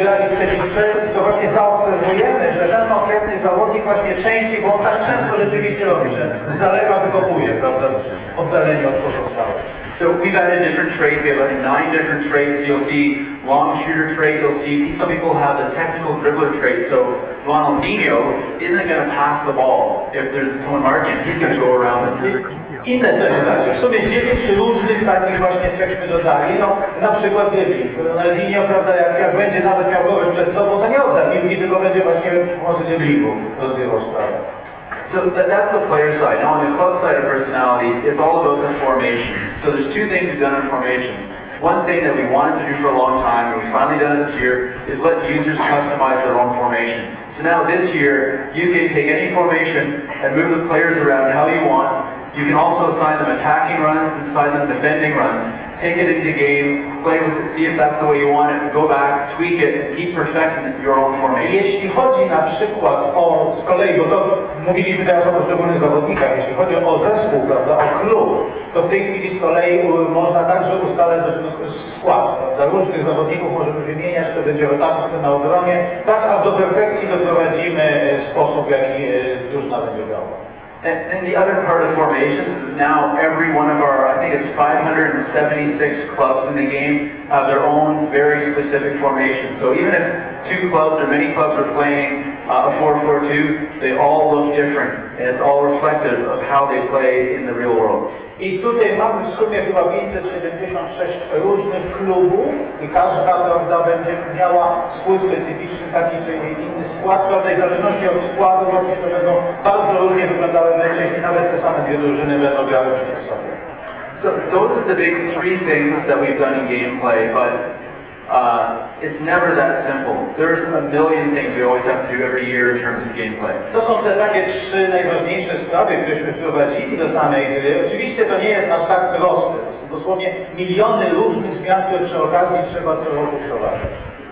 będziemy. So we've added different traits. We have like nine different traits. You'll see long shooter trait. You'll see some people have the technical dribbler trait. So Ronaldinho isn't going to pass the ball if there's someone marking. He's going to go around it. Inne cechy także. W sumie dziewięć różnych takich właśnie cechśmy dodali. No, na przykład dribbling. Ronaldinho, prawda, jak, jak będzie nawet miał kogoś przed sobą, to nie odda piłki, tylko będzie właśnie pomocy dribblingu rozgrywał sprawę. So that, that's the player side. Now on the club side of personality, it's all about the formations. So there's two things we've done in formation. One thing that we wanted to do for a long time, and we finally done it this year, is let users customize their own formation. So now this year, you can take any formation and move the players around how you want. You can also assign them attacking runs, and assign them defending runs. Take it into game, play with it, see if that's the way you want it, go back, tweak it, and keep perfecting your own formation. Jeśli chodzi na przykład o, z kolei, bo to mówiliśmy teraz o poszczególnych zawodnikach, jeśli chodzi o zespół, prawda, o klub, to w tej chwili z kolei y, można także ustalać skład, prawda, różnych zawodników możemy wymieniać, kto będzie kto na obronie, tak aż do perfekcji doprowadzimy y, sposób, w jaki y, drużyna będzie grała. And, and the other part of formations is now every one of our, I think it's 576 clubs in the game have their own very specific formation. So even if two clubs or many clubs are playing uh, a 4-4-2, they all look different. And it's all reflective of how they play in the real world. I tutaj mamy w sumie chyba 576 różnych klubów i każda prawda, będzie miała swój specyficzny taki czy inny skład. Prawda, i w zależności od składu właśnie to będą bardzo różnie wyglądały mecze, nawet te same dwie drużyny będą grały przeciw sobie. So those are the big three things that we've done in gameplay, but uh, it's never that simple. There's a million things we always have to do every year in terms of gameplay. To są te takie trzy najważniejsze sprawy, któreśmy wprowadzili do samej gry. Oczywiście to nie jest aż tak proste. To są dosłownie miliony różnych zmian, które przy okazji trzeba.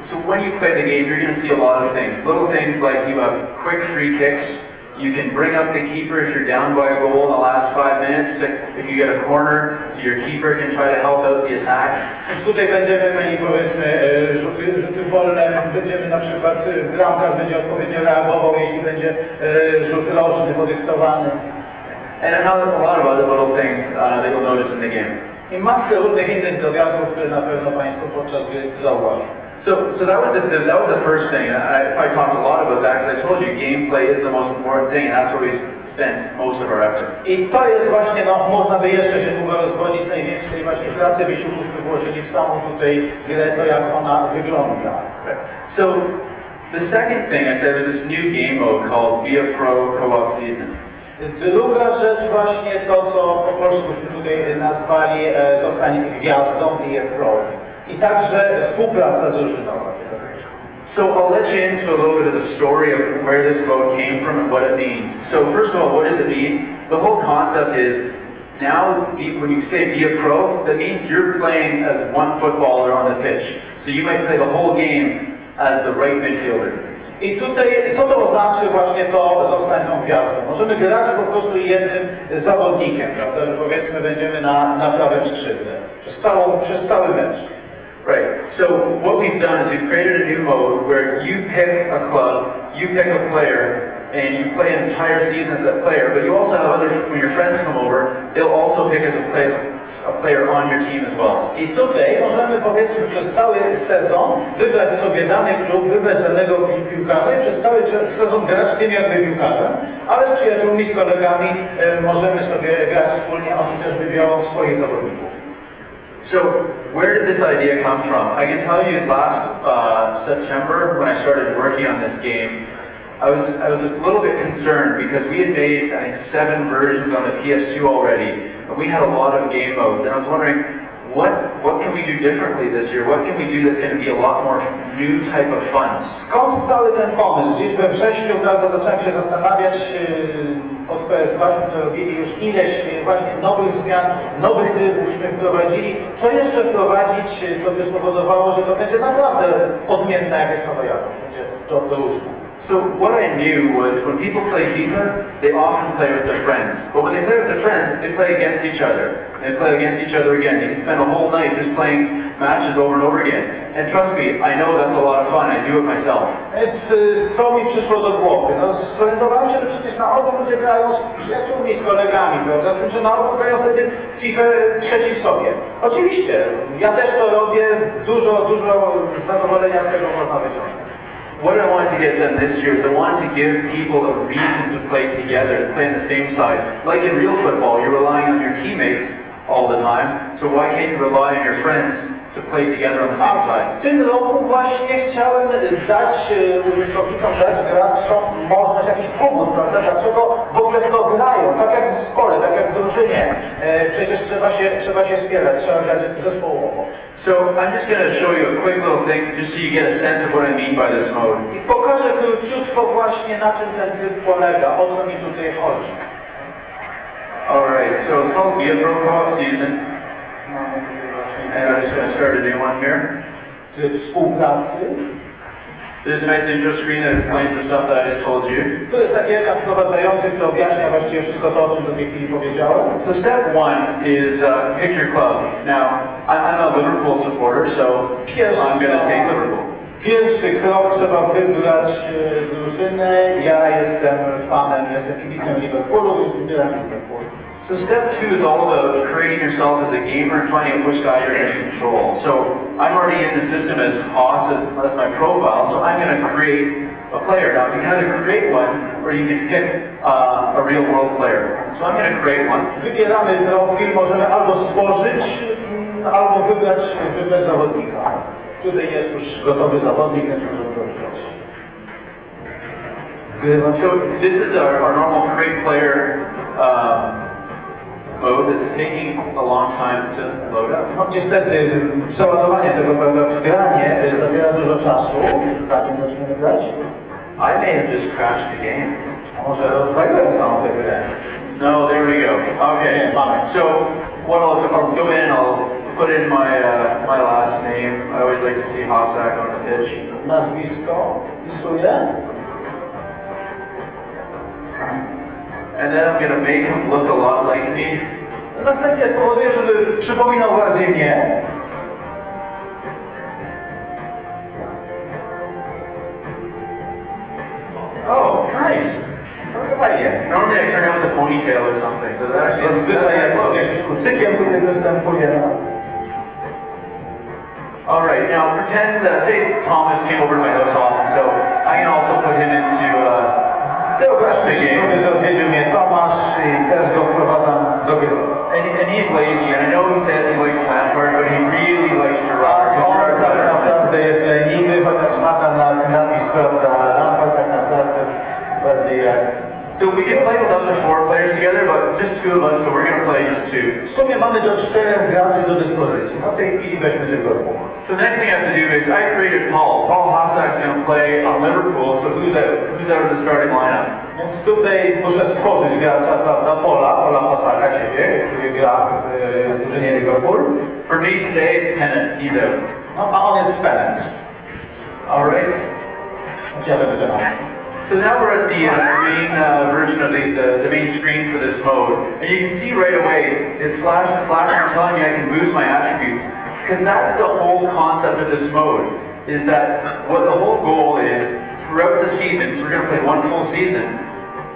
So when you play the game, you're going to see a lot of things. Little things like you have quick free kicks. You can bring up the keeper if you're down by a goal in the last five minutes. If you get a corner, your keeper can try to help out the attack. Tutaj będziemy mieli powiedzmy rzuty, rzuty wolne, będziemy na przykład, bramkarz będzie odpowiednio reagował, jeśli będzie rzut podyktowany. And another, a lot of other little things uh, that you'll notice in the game. I masę różnych innych drobiazgów, które na pewno Państwo podczas gry zauważą. So, so that was the, the that was the first thing. I, I talked a lot about that because I told you gameplay is the most important thing, and that's where we spent most of our effort. I to jest właśnie, no można by jeszcze się długo rozwodzić, największej właśnie pracy wysiłku włożyli w samą tutaj grę, to jak ona wygląda. So, the second thing I said was this new game mode called Be a Pro Co-op Season. Druga rzecz właśnie to, co po polsku tutaj nazwali e, zostań gwiazdą i pro. I także współpraca drużynowa. So I'll let you into a little bit of the story of where this mode came from and what it means. So first of all, what does it mean? The whole concept is now when you say be a pro, that means you're playing as one footballer on the pitch. So you might play the whole game as the right midfielder. I tutaj, co to oznacza właśnie to zostań tą gwiazdą? Możemy grać po prostu jednym zawodnikiem, prawda, że powiedzmy będziemy na, na prawym skrzydle przez, całą, przez cały mecz. Right. So what we've done is we've created a new mode where you pick a club, you pick a player, and you play an entire season as that player. But you also have other when your friends come over, they'll also pick as a player, a player on your team as well. I tutaj możemy powiedzmy przez cały sezon wybrać sobie dany klub, wybrać danego pi- piłkarza i przez cały sezon grać tym jakby piłkarzem, ale z przyjaciółmi, z kolegami e, możemy sobie grać wspólnie, oni też wybiorą swoich zawodników. So where did this idea come from? I can tell you last uh, September when I started working on this game, I was I was a little bit concerned because we had made I think seven versions on the PS2 already, and we had a lot of game modes, and I was wondering what what can we do differently this year? What can we do that's going to be a lot more new type of fun? Skąd ten pomysł? Gdzieś we wrześniu zacząłem się zastanawiać, PS2 to robili już ileś yy, właśnie nowych zmian, nowych trybówśmy wprowadzili. Co jeszcze wprowadzić, yy, co by spowodowało, że to będzie naprawdę odmienna jakaś nowa jakość, będzie to różne. So what I knew was when people play FIFA, they often play with their friends. But when they play with their friends, they play against each other. They play against each other again. You can spend a whole night just playing matches over and over again. And trust me, I know that's a lot of fun. I do it myself. Yy, co mi przyszło do głowy? No, zorientowałem się, że przecież na ogół ludzie grają z przyjaciółmi, z kolegami, prawda? Tym, że na ogół grają wtedy FIFA przeciw sobie. Oczywiście, ja też to robię, dużo, dużo zadowolenia z tego można wyciągnąć. What I wanted to get done this year is I wanted to give people a reason to play together, to play on the same side. Like in real football, you're relying on your teammates all the time. So why can't you rely on your friends to play together on the same side? w tym roku właśnie chciałem dać użytkownikom, dać graczom możliwość jakiś powód, prawda? Dlaczego w ogóle to grają? Tak jak w zespole, tak jak w drużynie. Przecież trzeba się, trzeba się wspierać, trzeba grać zespołowo. So I'm just going to show you a quick little thing just so you get a sense of what I mean by this mode. I pokażę króciutko właśnie na czym ten tryb polega, o co mi tutaj chodzi. Alright, so it's called Pro Co-op Season. Mamy tutaj właśnie And I'm just going to start a new one here. tryb współpracy. A nice intro screen that explains the stuff that I just told you. Tu jest taki ekran wprowadzający, który objaśnia właściwie wszystko to, o czym do tej chwili powiedziałem. So step one is uh, pick your club. Now, I- I'm a Liverpool supporter, so I'm going to take Liverpool. Pierwszy krok trzeba wybrać drużynę. Ja jestem fanem, jestem kibicem Liverpoolu, więc wybieram Liverpool. So step two is all about creating yourself as a gamer and finding out which guy you're going to control. So I'm already in the system as Haas, as, as my profile, so I'm going to create a player. Now you can either create one or you can pick uh, a real world player. So I'm going to create one. Wybieramy profil, możemy albo stworzyć, albo wybrać, wybrać zawodnika. Tutaj jest już gotowy zawodnik, więc możemy go wybrać. Wygrywać. So this is our, our normal create player um, mode that's taking a long time to load up. No niestety przeładowanie tego pewnego zabiera dużo czasu. Więc zaczniemy grać. I may have just crashed the game. A może rozwaliłem całą tę grę. No, there we go. Okay, so what I'll, I'll go in, I'll put in my uh, my last name. I always like to see Hossack on the pitch. Nazwisko wpisuję. And then I'm gonna make him look a lot like me. Następnie spowoduję, żeby przypominał bardziej mnie. Oh, nice. No chyba nie. Normally I turn out with a ponytail or something, but that actually Zazwyczaj jak jakimś kucykiem tutaj występuje. no. All right, now pretend, uh, say Thomas came over to my house often, so I can also put him into, uh, Wyobraźmy sobie, że odwiedził mnie Tomasz i też go wprowadzam do gry. and, and he's lazy, and I know he says he likes Lampard, but he really likes Gerrard. 'cause On tak naprawdę jest leniwy, chociaż ma tam na- napis, prawda, Lampard tak naprawdę bardziej jak... So we can play with up to four players together, but just two of us, so we're gonna play just two. W sumie mamy do czterech graczy do dyspozycji. No w tej chwili weźmy tylko dwóch. So the next thing I have to do is I created Paul. Paul Hossack's gonna play on Liverpool, so who's out? Who's out of the starting lineup? Tutaj muszę stworzyć gracza, prawda, Pola, Pola Pasaka siebie, który gra w drużynie Liverpool. For me today, it's Tennant. He's out. No a on jest Pennant. All right. Ja będę grał. So now we're at the uh, main uh, version of the, the, the main screen for this mode. And you can see right away, it's flashing, flashing, telling me I can boost my attributes. Because that's the whole concept of this mode, is that what the whole goal is, throughout the season, so we're going to play one full season,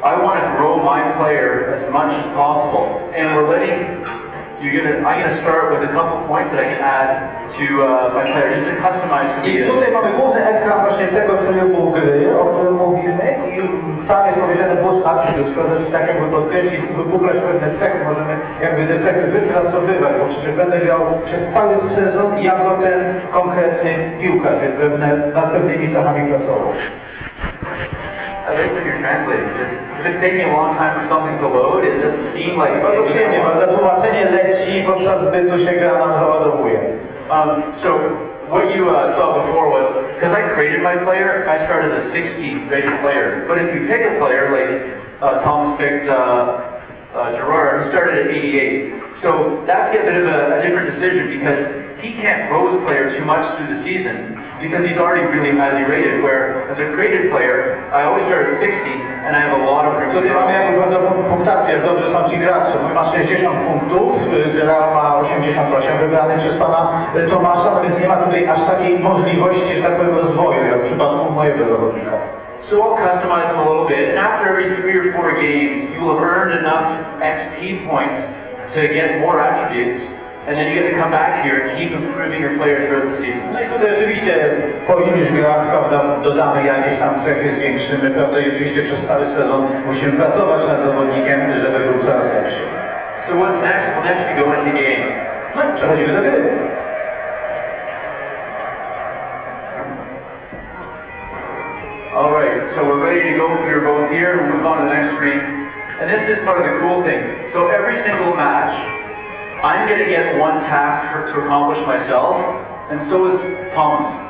I want to grow my player as much as possible. And we're letting, gonna, I'm going to start with a couple points that I can add to uh, my player, just to customize he I tutaj mamy główny ekran właśnie tego trybu gry, o którym mówimy i tam jest powiedziane attributes, prawda, czyli tak jakby wypuklać pewne cechy, możemy jakby te cechy wypracowywać, bo przecież będę grał przez cały sezon jako ten konkretny piłkarz, więc będę nad pewnymi cechami pracował. I like that you're translating. Just, if it's taking a long time for something to load, it doesn't seem like przyjemnie, prawda, tłumaczenie leci, podczas bytu się gra nam załadowuje. Um, so what you uh, saw before was because I created my player, I started a 60 rated player. But if you pick a player like uh, Thomas picked uh, uh, Gerard, he started at 88. So that's a bit of a, a different decision because he can't his player too much through the season because he's already really highly rated. Where as a created player, I always start at 60 and I have a lot of room to Tutaj mamy jakby pewną punktację, jak dobrze są ci gracze. Mój ma 60 punktów, y, ma 88, wybrany przez pana Tomasza, no więc nie ma tutaj aż takiej możliwości, że tak powiem, rozwoju, jak w przypadku mojego zawodnika. So I'll customize them a little bit, and after every three or four games, you will have earned enough XP points to get more attributes, and then you get to come back here and keep improving your players throughout the season. No i tutaj oczywiście po iluś grach, prawda, dodamy jakieś tam cechy, zwiększymy, prawda, i oczywiście przez cały sezon musimy pracować nad zawodnikiem, żeby był coraz lepszy. So what's next? Well, next we go into the game. No przechodzimy do gry. All right, so we're ready to go. We're both here. We'll move on to the next screen. And this is part of the cool thing. So every single match, I'm going to get one task for, to accomplish myself, and so is Thomas.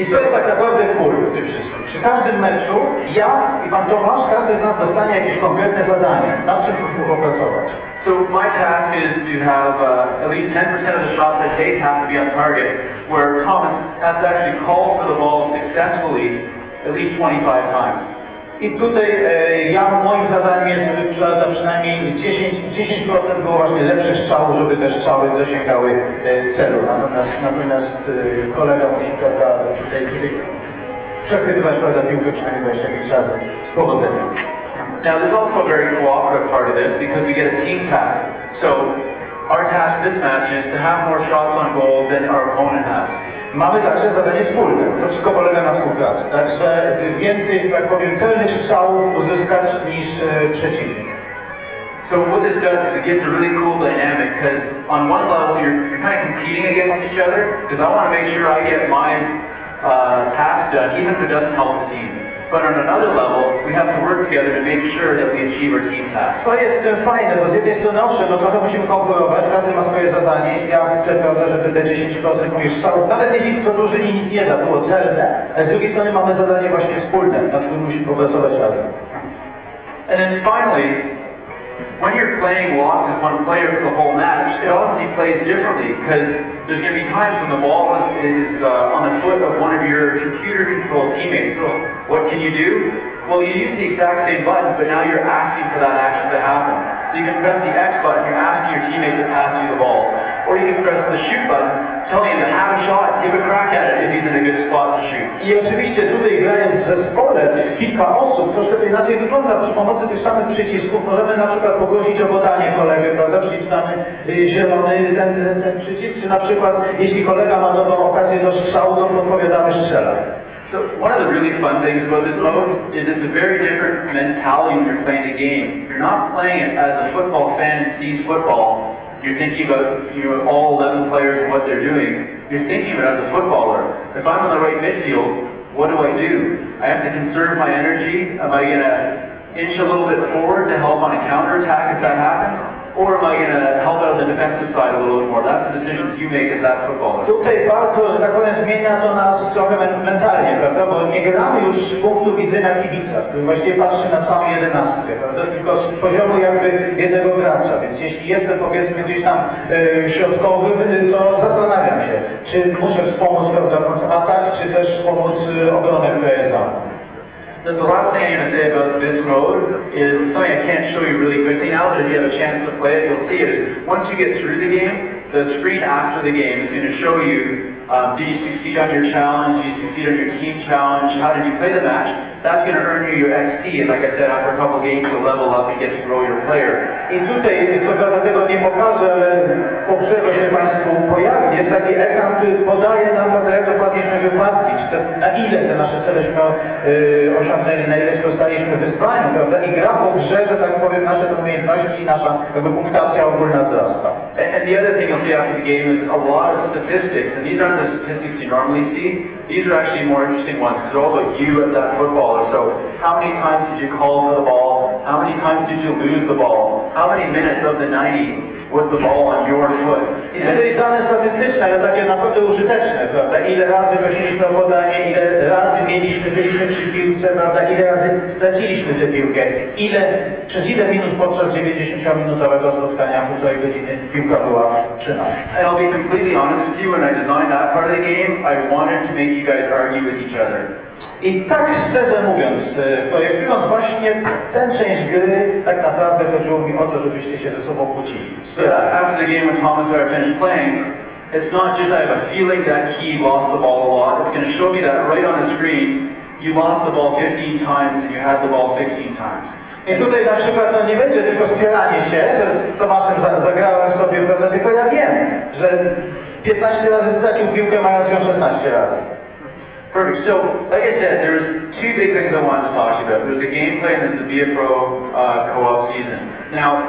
I co jest tak naprawdę cool w tym wszystkim? Przy każdym meczu ja i pan Tomasz, każdy z nas dostanie jakieś konkretne zadanie, nad czym musimy popracować. So my task is to have uh, at least 10% of the shots I take have to be on target, where Thomas has to actually call for the ball successfully at least 25 times. I tutaj e, ja, moim zadaniem jest, żeby przy- przynajmniej 10%, 10% było właśnie lepszych strzałów, żeby te strzały dosięgały e, celu. Natomiast, natomiast e, kolega musi prawda, tutaj, tutaj przechwytywać prawda, piłkę przynajmniej 25 razy z powodzeniem. Now, there's also a very cooperative part of this because we get a team task. So, our task this match is to have more shots on goal than our opponent has. Mamy także zadanie wspólne. To wszystko polega na współpracy. Także więcej, tak powiem, celnych strzałów uzyskać niż e, przeciwnik. So what this does is it gives a really cool dynamic because on one level you're, you're kind of competing against each other because I want to make sure I get my uh, task done even if it doesn't help the team. But on another level, we have to work together to make sure that we achieve our team task. Co jest w tym fajne, bo z jednej strony owszem, no trochę musimy konkurować, każdy ma swoje zadanie. Ja chcę, prawda, żeby te 10% moich strzałów, nawet jeśli to drużynie nic nie da, było celne, ale z drugiej strony mamy zadanie właśnie wspólne, nad którym musimy popracować razem. And then finally, when you're playing locked as one player for the whole match, it obviously plays differently because there's going to be times when the ball is, uh, on the foot of one of your computer-controlled teammates. So what can you do? Well, you use the exact same button, but now you're asking for that action to happen. So you can press the X button, you're asking your teammate to pass you the ball. Or you can press the shoot button, telling him to have a shot, give a crack at it if he's in a good spot to shoot. I oczywiście tutaj grając w zespole kilka osób, troszkę to inaczej wygląda. Przy pomocy tych samych przycisków możemy na przykład poprosić o podanie kolegę, prawda? Przyciskamy y, zielony ten, ten, ten przycisk, czy na przykład jeśli kolega ma dobrą okazję do strzału, to podpowiadamy strzelać. So one of the really fun things about this mode is it's a very different mentality when you're playing the game. You're not playing it as a football fan sees football. You're thinking about you know all 11 players and what they're doing. You're thinking about as a footballer. If I'm in the right midfield, what do I do? I have to conserve my energy. Am I gonna inch a little bit forward to help on a counter attack if that happens? Or am I gonna help out the defensive side a little more? That's the decisions you make as that footballer. Tutaj bardzo, że tak powiem, zmienia to nas trochę men- mentalnie, prawda? Bo nie gramy już z punktu widzenia kibica, który właściwie patrzy na całą jedenastkę, prawda? Tylko z poziomu jakby jednego gracza. Więc jeśli jestem powiedzmy gdzieś tam e, środkowym, e, to zastanawiam się, czy muszę wspomóc, prawda, atak, czy też pomóc e, obronę, która jest za mną. The, the last thing I'm going to say about this mode is oh something I can't show you really quickly now, but if you have a chance to play it, you'll see it. Once you get through the game, the screen after the game is going to show you um, did you succeed on your challenge, did you succeed on your team challenge, how did you play the match. That's going to earn you your XP, and like I said, after a couple games, you'll level up and get to grow your player. I tutaj, co prawda tego nie pokażę, ale po grze się Państwu pojawi, jest taki ekran, który podaje nam, prawda, jak dokładnieśmy wypadli, czy te, na ile te nasze celeśmy y, osiągnęli, na ile sprostaliśmy wyzwaniu, prawda, i gra po grze, że tak powiem, nasze te umiejętności i nasza jakby punktacja ogólna wzrasta. And, the other thing you'll see after the game is a lot of statistics, and these aren't statistics you normally see. These are actually more interesting ones because all about you as that footballer. So, how many times did you call for the ball? How many times did you lose the ball? How many minutes of the 90 was the ball on your foot? I tutaj dane statystyczne, takie naprawdę użyteczne, prawda? Ile razy prosiliśmy o podanie, ile razy mieliśmy, byliśmy przy piłce, prawda? Ile razy straciliśmy tę piłkę, ile, przez ile minut podczas 90-minutowego spotkania, półtorej godziny piłka była przy nas. And I'll be completely honest with you, when I designed that part of the game, I wanted to make you guys argue with each other. I tak szczerze mówiąc, e, projektując właśnie tę część gry, tak naprawdę chodziło mi o to, żebyście się ze sobą kłócili. So after the game when Thomas and I finished playing, it's not just I have a feeling that he lost the ball a lot. It's going to show me that right on the screen, you lost the ball 15 times and you had the ball 16 times. I tutaj na przykład no, nie będzie tylko spieranie się, że z Tomaszem za- zagrałem sobie, prawda, tylko ja wiem, że 15 razy stracił piłkę, mając ją 16 razy. Perfect. So, like I said, there's two big things I wanted to talk to you about. There's the gameplay and there's the Be a Pro uh, co-op season. Now,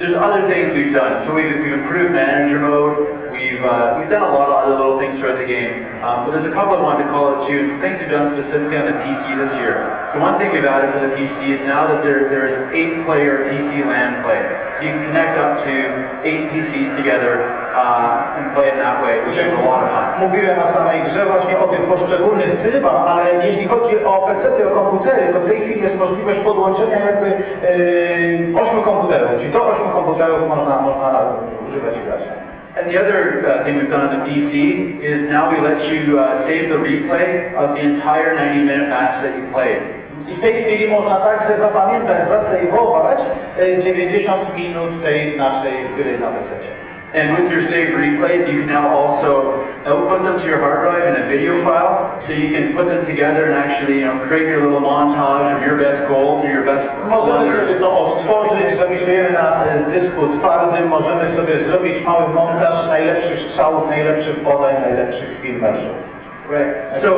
there's other things we've done. So we've, we've improved manager mode. We've uh, we've done a lot of other little things throughout the game. Um, but there's a couple I wanted to call out too. Some things we've done specifically on the PC this year. So one thing we've added for the PC is now that there there is eight-player PC LAN play. You can connect up to eight PCs together uh, and play it that way, which is a lot of fun. Mówiłem na samej grze właśnie o tych poszczególnych trybach, ale jeśli chodzi o PC, o komputery, to w tej chwili jest możliwość podłączenia jakby yy, 8 komputerów, czyli do 8 komputerów można, można używać i grać. And the other uh, thing we've done on the PC is now we let you uh, save the replay of the entire 90-minute match that you played. I w tej chwili można także zapamiętać, zasejwować e, 90 minut tej naszej gry na wesecie. And with your saved replays, you can now also output them to your hard drive in a video file, so you can put them together and actually, you know, create your little montage of your best goals or your best Możemy sobie blunders. to odtworzyć, zapisujemy na e, dysku twardym, możemy sobie zrobić mały montaż najlepszych strzałów, najlepszych podań, najlepszych chwil meczu. Right. So,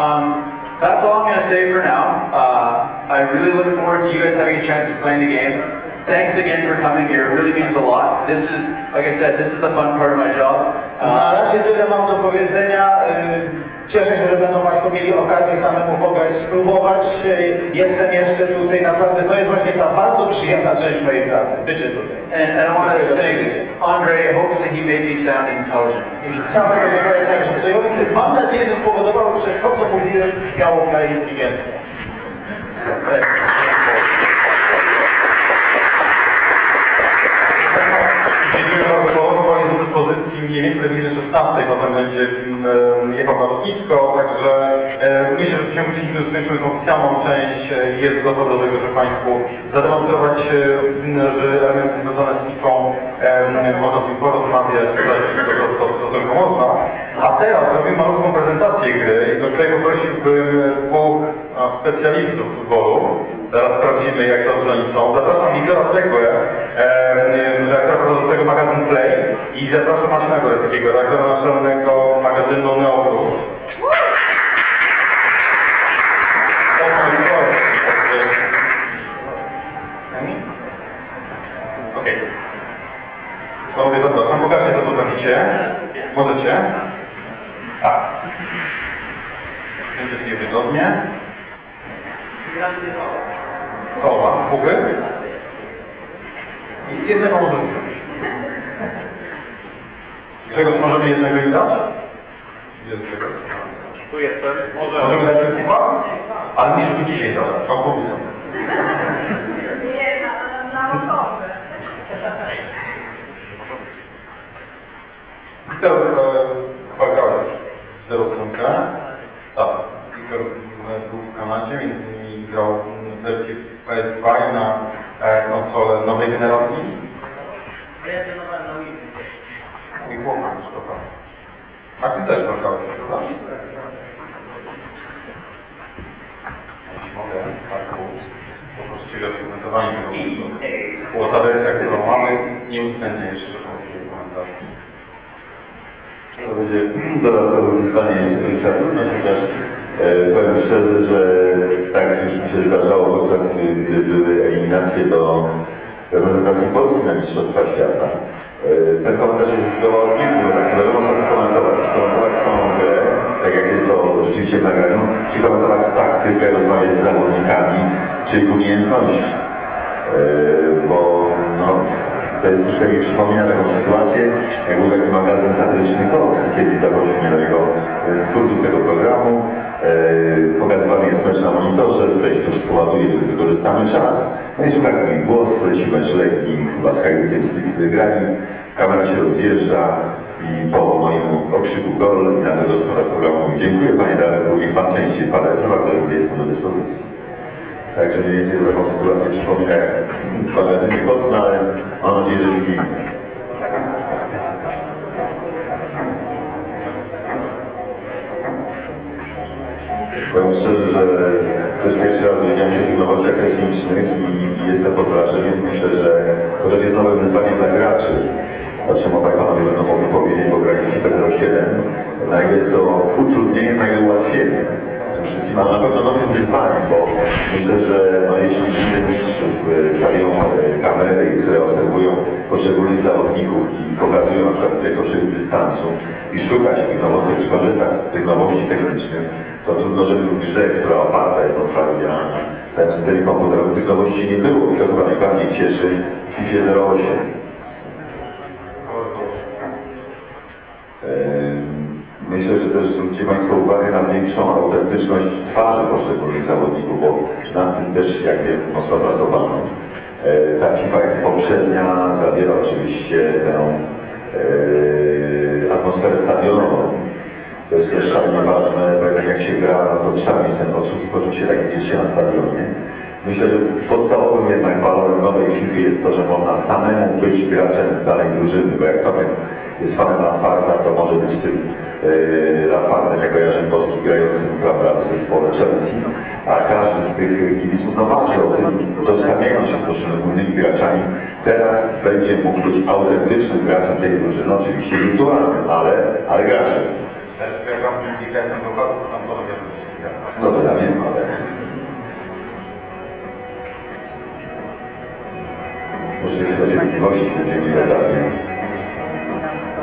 um, that's all I'm going to say for now. Uh, I really look forward to you guys having a chance to play the game. Thanks again for coming here. It really means a lot. This is, like I said, this is the fun part of my job. Na Uh, razie tyle mam do powiedzenia. Y, Cieszę się, że będą Państwo mieli okazję samemu pograć, spróbować. Jestem jeszcze tutaj, naprawdę to jest właśnie ta bardzo przyjemna część mojej pracy, bycie tutaj. and, and I want to thank Andre. Hopefully, he made me sound intelligent. I chciałem tego powiedzenia Krzysztofowi, który mam nadzieję, że spowodował, że to, co mówiłem, miało będzie jechał na lotnisko, także myślę, że w ciągu 10 minut tą oficjalną część. E, Jest gotowy do tego, żeby Państwu zademonstrować, e, że elementy związane z e, można z nim porozmawiać, to, to, to, tylko można. A teraz robimy malutką prezentację gry, do której poprosiłbym dwóch specjalistów futbolu. Zaraz sprawdzimy, jak dobrze oni są. Zapraszam Wiktora Cegłę, e, redaktora prowadzącego magazyn Play i zapraszam Marcina Góreckiego, redaktora naczelnego magazynu Neoplus. Okej. Panowie, zapraszam. Pokażcie, co potraficie. Możecie? Tak. Będzie sobie Puchy? I jednego możemy wziąć. Czegoś możemy jednego im dać? Jednego. Tu jestem. Możemy dać pucha? Ale nie, żeby dzisiaj dać. Autobusem. Nie, na, na osobę. Wiktor e, chyba grał już w zero ósemkę. Tak. Wiktor e, był w Kanadzie, między innymi grał w wersji PS2 na e, konsolę nowej generacji. Ulicy. Mój chłopak, szkoda. A ty też grałeś, prawda? Jeśli mogę, Marku, poproszę Ciebie o skomentowanie tego. Bo ta wersja, którą mamy, nie uwzględnia jeszcze polskiego komentarza. To będzie dodatkowe wyzwanie historii trudność, chociaż e, powiem szczerze, że tak już mi się zdarzało podczas gdy były eliminacje do reprezentacji Polski na Mistrzostwa Świata. E, ten komentarz jest zdołał od kilku lat, ale można to skomentować. Czy komentować samą grę, tak jak jest to rzeczywiście w nagraniu, czy komentować taktykę, rozmawiać z zawodnikami, czy ich umiejętności. E, bo no, to jest troszkę mi przypomina taką sytuację, jak był taki magazyn satyryczny Koks, kiedyś zaprosił mnie do jego e, twórców tego programu. E, pokazywany jest mecz na monitorze, ktoś poładuje, gdy wykorzystamy czas. No i słychać mój głos, leci mecz lekki, chyba z Hajdukiem z. Kamera się rozjeżdża i po moim okrzyku gol i nagle gospodarz programu mówi dziękuję panie Darku, niech pan częściej pada, lubię, jestem do dyspozycji. Także mniej więcej taką sytuację przypomina jak magazynie Kocna, ale mam nadzieję, że już inny. Powiem szczerze, że też pierwszy raz dowiedziałem się tych nowościach technicznych i, i jestem pod wrażeniem. Myślę, że to też jest nowe wyzwanie dla graczy. O czym obaj panowie będą mogli powiedzieć, bo grali w FIFA 07. Na ile jest to utrudnienie, na ile ułatwienie. Tym wszystkim, ale na pewno nowym wyzwaniem, bo myślę, że no, jeśli widzę mistrzów e, stawią e, kamery, które obserwują poszczególnych zawodników i pokazują na przykład przekroczenie dystansu i szukać tych nowości, czy korzystać z tych nowości technicznych, to trudno, żeby w grze, która oparta jest o sprawie na systemie komputerowym, tych nowości nie było. I to chyba najbardziej cieszy w FIFA 08. Ehm, Myślę, że też zwróćcie Państwo uwagę na większą autentyczność twarzy poszczególnych zawodników, bo nad tym też, jak wiem, mocno pracowano. E, Ta FIFA jak poprzednia zawiera oczywiście tę e, atmosferę stadionową. To jest też ważne, bo jak się gra, mieć ten odczucie, poczucie tak gdzieś się na stadionie. Myślę, że podstawowym jednak walorem nowej FIFA jest to, że można samemu być graczem danej drużyny, bo jak Tomek jest fanem Lamparda, to może być tym yy, Lampardem jako Jarzem Boski grającym prawda, w zespole Chelsea, a każdy z tych kibiców no walczy o tym, utożsamiając się z poszczególnymi graczami. Teraz będzie mógł być autentycznym graczem tej drużyny, oczywiście wirtualnym, ale, ale graczem. Jak. No to ja wiem, ale... Może jeśli chodzi o możliwości, będziemy mieli okazję.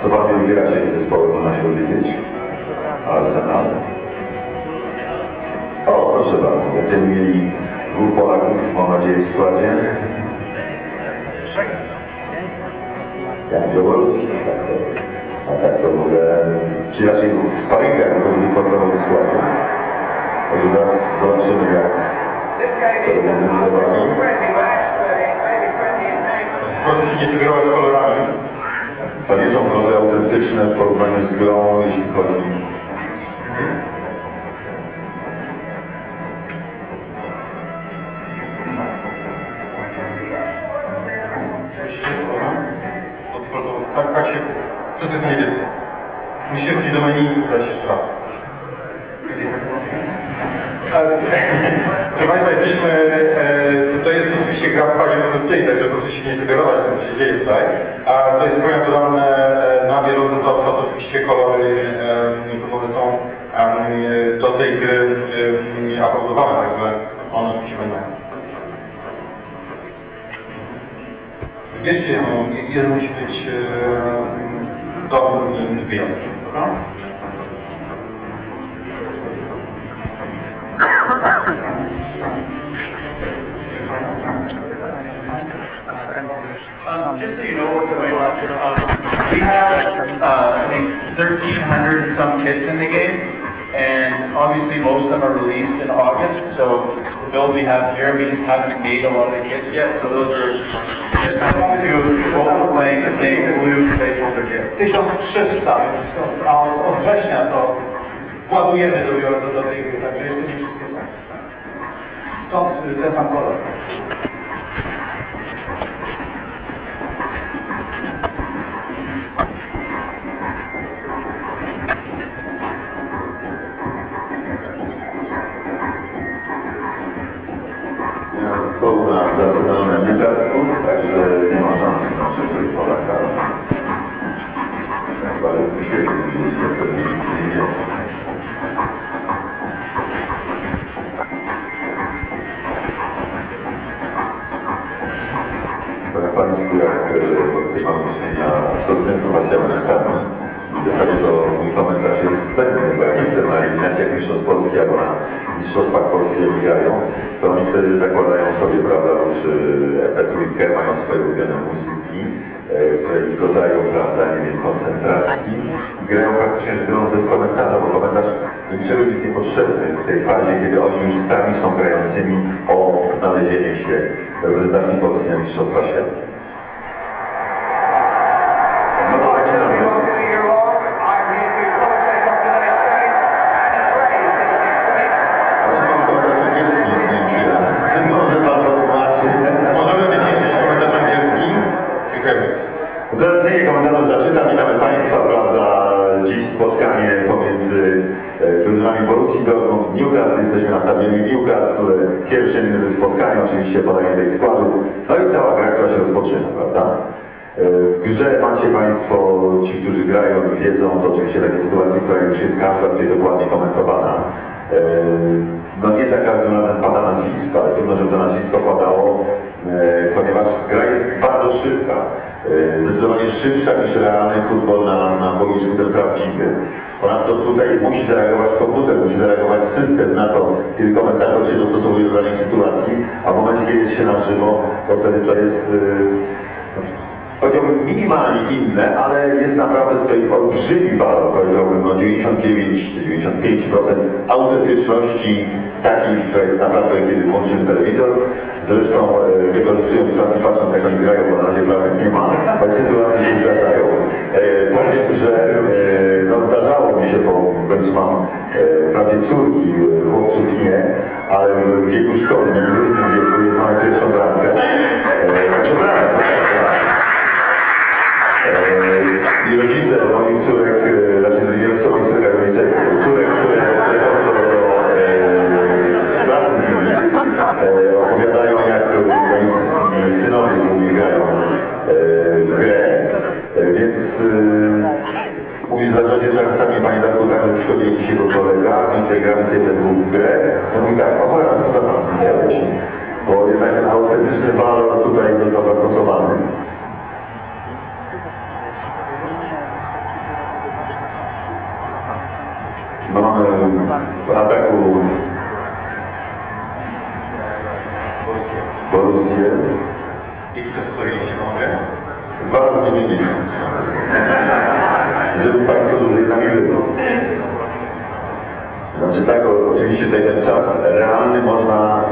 Co bardziej wybieracie z zespołu, można się dowiedzieć? Arsenal. O, proszę bardzo, będziemy mieli dwóch Polaków, mam nadzieję, w składzie. Jan Jaworski, tak to, a tak to w ogóle, czy raczej w sparingach, był podstawowy skład. Także zaraz zobaczymy, jak to będzie wyglądało. Proszę się nie sugerować kolorami. To nie są kolory autentyczne w porównaniu z grą, jeśli chodzi... do menu i dać jeszcze raz. Proszę Państwa, jesteśmy, e, to jest oczywiście gra w fazie produkcyjnej, także proszę się nie sugerować tym, co się dzieje tutaj. A to jest program dodane e, na cały czas oczywiście kolory, e, kolory są e, do tej gry e, aprobowane, także one oczywiście będą. Wybierzcie jedną, jeden musi of them are released in August, so the build we have here, we just haven't made a lot of the yet, so those are just two of what we're playing, the same blue placeholder kit. 1300, więc, a od, września to ładujemy do, do tej gry, także są. Zespołu na Arsenalu na Newcastle, także nie ma szans na przyszłość Polaka. Chyba, że w świecie widzieliście, pewnie nikt nie wie. Powiem Państwu, jak e, tutaj mam myślenia absolutne informacje amerykańskie. W zasadzie to mój komentarz jest zbędny, bo jak Mistrzostwach Polski emigrają, to oni wtedy zakładają sobie, prawda, już EP3, mają swoje ulubione muzyki, e, które ich dodają, prawda, nie wiem, koncentracji i grają praktycznie rzecz biorąc bez komentarza, bo komentarz niczego jest niepotrzebny w tej fazie, kiedy oni już sami są grającymi o znalezienie się w reprezentacji Polski na Mistrzostwa Świata. Jest każda tutaj dokładnie komentowana. E, No nie za każdym razem pada nazwisko, ale trudno, żeby to nazwisko padało, e, ponieważ gra jest bardzo szybka. E, Zdecydowanie szybsza niż realny futbol na, na boisku ten prawdziwy. Ponadto tutaj musi zareagować komputer, musi zareagować system na to, kiedy komentator się dostosowuje do danej sytuacji, a w momencie, kiedy jest się na żywo, wtedy to jest e, powiedziałbym minimalnie inne, ale jest naprawdę tutaj olbrzymi walor, powiedziałbym no 99-95% autentyczności takiej, która jest naprawdę, kiedy włączymy telewizor. Zresztą e, wykorzystując sytuację, patrząc jak oni grają, bo na razie bramek nie ma, ale sytuacje się zdarzają. E, powiem, że e, no, zdarzało mi się po końcu mam e, prawie córki, e, chłopców nie, ale w wieku szkolnym, w różnym wieku jest mamy pierwszą bramkę. E, także brawa, brawa. E, I rodzice moich córek, e, znaczy nie co moich córek, rodzice córek, które chodzą do, e, nimi, e, opowiadają jak moi synowie nimi grają w grę. Więc e, mówi w zasadzie czasami Pani Darku, tak, że przychodzi jakiś jego kolega i tutaj gramy sobie we dwóch grę. Ja mówi tak, opowiadam, co za Pan z tym chciałeś. Bo jednak ten autentyczny walor tutaj został zapracowany. No mamy w ataku Borussię. I czy zostawiliście panowie? Dwa razy nie mieli. Żeby Państwo dłużej z nami byli. Znaczy tak, o- oczywiście ten czas realny można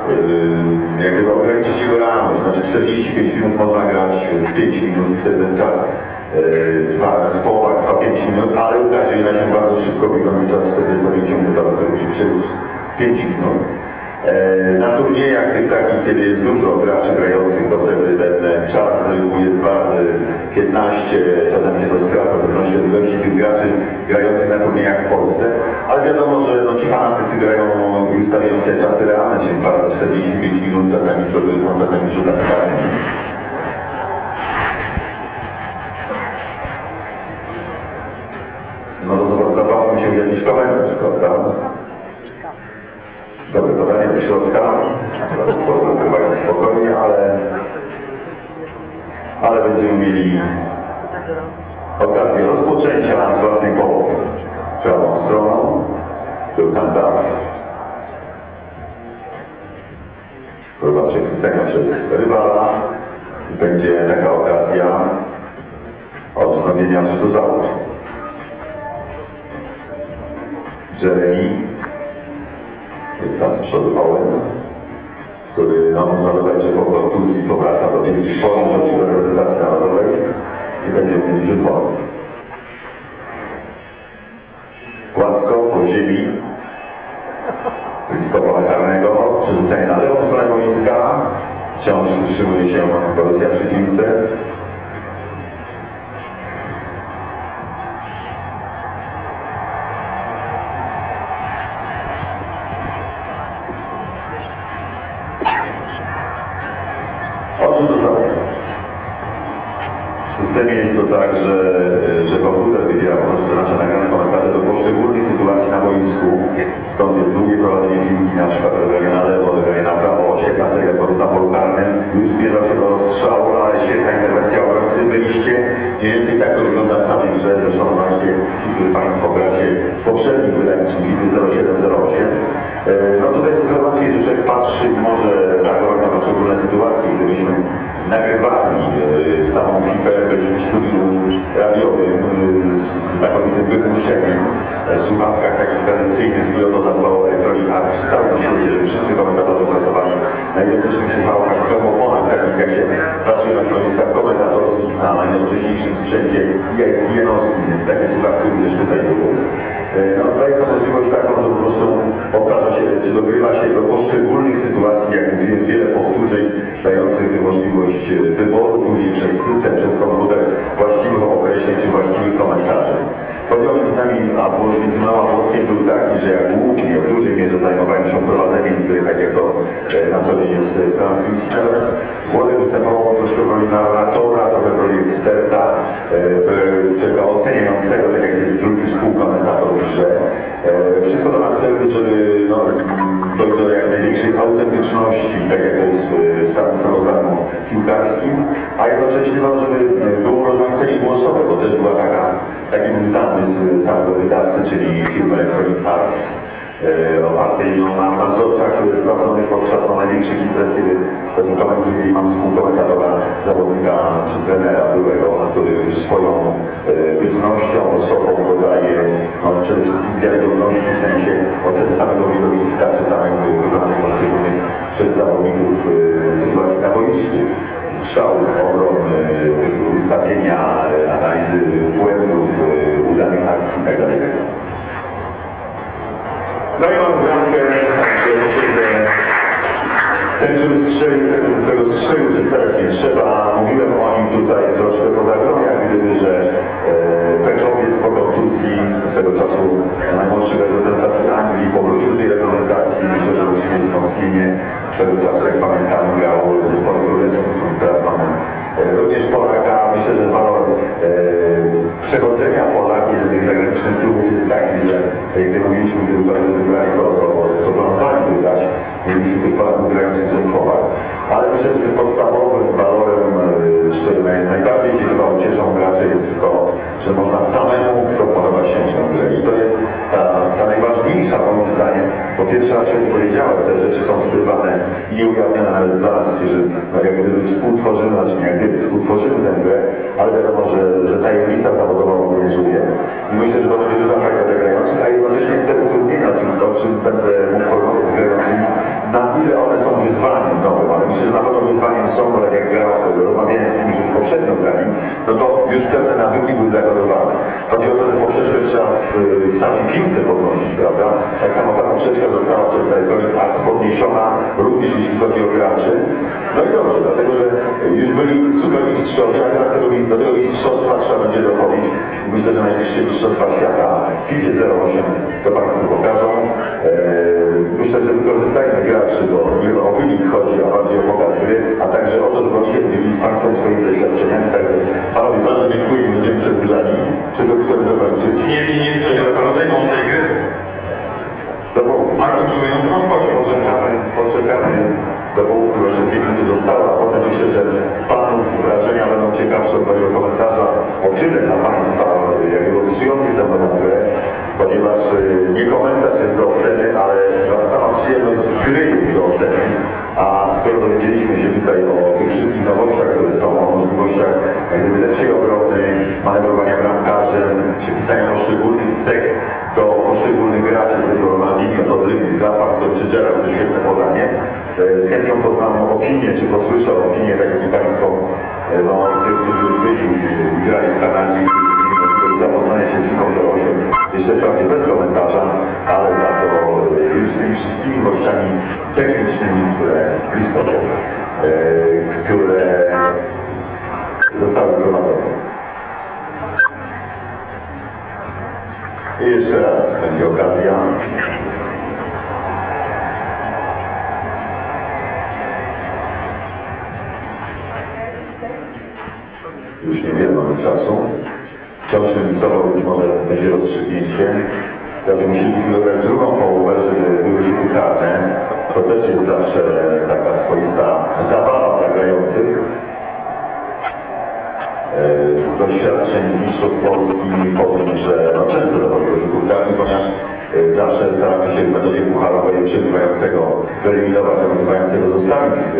yy, jak gdyby ograniczyć jego realność. Znaczy 45 minut można grać w 5 minut, wtedy ten czas yy, połowa trwa 5 minut, ale nam się bardzo szybko biegący czas wtedy po 5 minutach zrobi się już 5 minut. E, Na turniejach tych takich, kiedy jest dużo graczy grających, wtedy ten e, czas jest 2 razy 15, czasem się to skraca w zależności od ilości tych graczy grających na turniejach w Polsce. Ale wiadomo, że no, ci fanatycy grają i ustawiają sobie czasy realne, czyli 2 razy 45 minut, czasami dogrywką, czasami karnymi. No to mi się jakiś komentarz, prawda? Środka. Chyba spokojnie, ale, ale będziemy mieli okazję rozpoczęcia z własnej połowy. Prawą stroną był kandydat. Próba przechwycenia przez rywala. Będzie taka okazja od wznowienia rzutu za aut. Jeremy tam przodu Owen, który no, można dodać, że po kontuzji powraca do wielkich form, do reprezentacji narodowej i będzie mieli wolny. Gładko po ziemi, blisko karnego, przerzucenie na lewą stronę boiska, wciąż utrzymuje się Borussia przy piłce. Systemie jest to tak, że, że komputer wybiera po prostu nasze nagrane komentarze do poszczególnych sytuacji na boisku. Stąd jest długie prowadzenie piłki, na przykład rozegranie na lewo, rozegranie na prawo, świetna seria polu karnym. Już zbliża się do strzału, ale świetna interwencja obrońcy, wyjście. Mniej więcej tak to wygląda w samej grze. Zresztą właśnie którzy Państwo gracie w poprzednich wydaniu, czyli bitwy 0708. E, No tutaj że człowiek patrzy może reagować na poszczególne sytuacje. Gdybyśmy nagrywali e, samą FIFA w studiu radiowym e, z znakomitym wygłuszeniem, e, słuchawkach takich tradycyjnych i o to zadbało Electronic Arts w całym świecie, wszyscy komentatorzy pracowali na identycznych słuchawkach, gramofonach, takich jak się pracuje na stanowiskach komentatorskich na najnowocześniejszym sprzęcie ISDN-owskim, więc takie słuchawki również tutaj były. E, No, daje to możliwość taką, że po prostu powtarza się, czy dogrywa się do poszczególnych sytuacji, jak mówiłem, wiele powtórzeń, dających możliwość e, wyboru później przez system, przez komputer właściwych określeń czy właściwych komentarzy. Podział między nami, a między mną a był taki, że ja głównie w dużej mierze zajmowałem się prowadzeniem gry, tak jak to e, na co dzień jest w transmisji. Natomiast Włodek występował troszkę w roli narratora, trochę w roli eksperta, e, czego oceniającego, tak jak jest drugi współkomentator w grze. E, Wszystko to na celu, żeby no, dojść do jak największej autentyczności, tak jak jest w samym programu piłkarskim, a jednocześnie no, żeby było rozmaicenie głosowe, bo też była taka, taki był zamysł samego wydawcy, czyli firmy Electronic Arts, e, opartej no, na, na wzorcach sprawdzonych podczas no, największych imprez, kiedy pewnie komentuje, mam współkomentatora, zawodnika czy trenera byłego, który swoją e, bytnością, osobą dodaje no, przede wszystkim wiarygodności w sensie oceny samego widowiska, czy samych wykonanych poszczególnych przez zawodników e, sytuacji na boisku. Strzałów, obrony, ustawienia, e, analizy błędów, e, udanych akcji itd. itd. Mam bramkę, ten, który strzelił, którego strzelił, przedstawiać nie trzeba. Mówiłem o nim tutaj troszkę poza grą, jak gdyby, że e, Peczowiec po kontuzji swego czasu najmłodszy reprezentacji Anglii powrócił do tej reprezentacji. Myślę, że musimy wzmocnienie swego czasu, jak pamiętamy, grał w zespole królewskim. Teraz mamy e, również Polaka. Myślę, że walor e, przechodzenia gdy mówiliśmy, gdyby Polacy wygrali, to, to, to planowali wygrać. Mieliśmy tych Polaków w zespołach. Ale myślę, że podstawowym walorem, e, z którym naj- najbardziej się chyba ucieszą gracze jest to, że można samemu proponować się ciągle. I to jest ta, ta najważniejsza moim zdaniem, bo pierwszy raz się powiedziałem, te rzeczy są skrywane i ujawnione nawet dla nas, którzy no, jak gdyby współtworzymy, znaczy nie jak gdyby współtworzymy tę grę, ale wiadomo, że, że tajemnica zawodowa obowiązuje. I myślę, czym będę mógł grającymi, na ile one są wyzwaniem nowym, ale myślę, że na pewno wyzwaniem są, bo tak jak grał, rozmawiałem z tymi, którzy poprzednio grali, no to już pewne nawyki były zakodowane. Chodzi o to, że poprzeczkę trzeba w, w samej piłce podnosić, prawda? Tak samo ta poprzeczka została przez Koniec Arts podniesiona również jeśli chodzi o graczy. No i dobrze, dlatego że już byli super mistrzowie, a teraz tego, do tego mistrzostwa trzeba będzie dochodzić. Myślę, że najbliższe mistrzostwa świata FIFA 08 to Państwu pokażą. Eee, Myślę, że wykorzystajmy graczy, bo nie o wynik chodzi, a bardziej o pokaz gry, a także o to, żeby oni się dzielili z Państwem swoimi doświadczeniami. Także Panowie, bardzo dziękuję będziemy przedłużani. Czy to chcemy dokończyć? Nie, nie, nie, nie, rodzajną tej gry. Do południa. Marko, czujący rozpoczął. Poczekamy, poczekamy do południa, że dwie minuty zostały, a potem myślę, że Panów wrażenia będą ciekawsze od mojego komentarza. O tyle na Państwa, jakby opisujących tę nową grę, ponieważ y, nie komentarz jest do oceny, ale sama przyjemność gry jest do oceny, a skoro dowiedzieliśmy się tutaj o tych wszystkich nowościach, które są, o możliwościach jak gdyby lepszej obrony, manewrowania bramkarzem, przypisania poszczególnych cech do poszczególnych graczy, typu Ronaldinho, to dribling, zapach, to czy to świetne podanie. E, Z chęcią poznam opinię, czy posłyszę opinię, tak jak Państwo, e, no, tych, którzy byli grali w Kanadzie, zapoznania się z FIFA 08, jeszcze wprawdzie bez komentarza, ale za to e, już z tymi wszystkimi nowościami technicznymi, które listopadzie, e, które zostały wprowadzone. I jeszcze raz będzie okazja. Już niewiele mamy czasu. Remisował, być może będzie rozstrzygnięcie. Także musieliśmy wybrać drugą połowę, żeby były rzuty karne. To też jest zawsze taka swoista zabawa dla grających. E, doświadczeń z Mistrzostw Polski powiem, że no, często dochodzi do karnych, ponieważ e, zawsze staramy się w metodzie pucharowej przegrywającego wyeliminować, a wygrywającego zostawić w,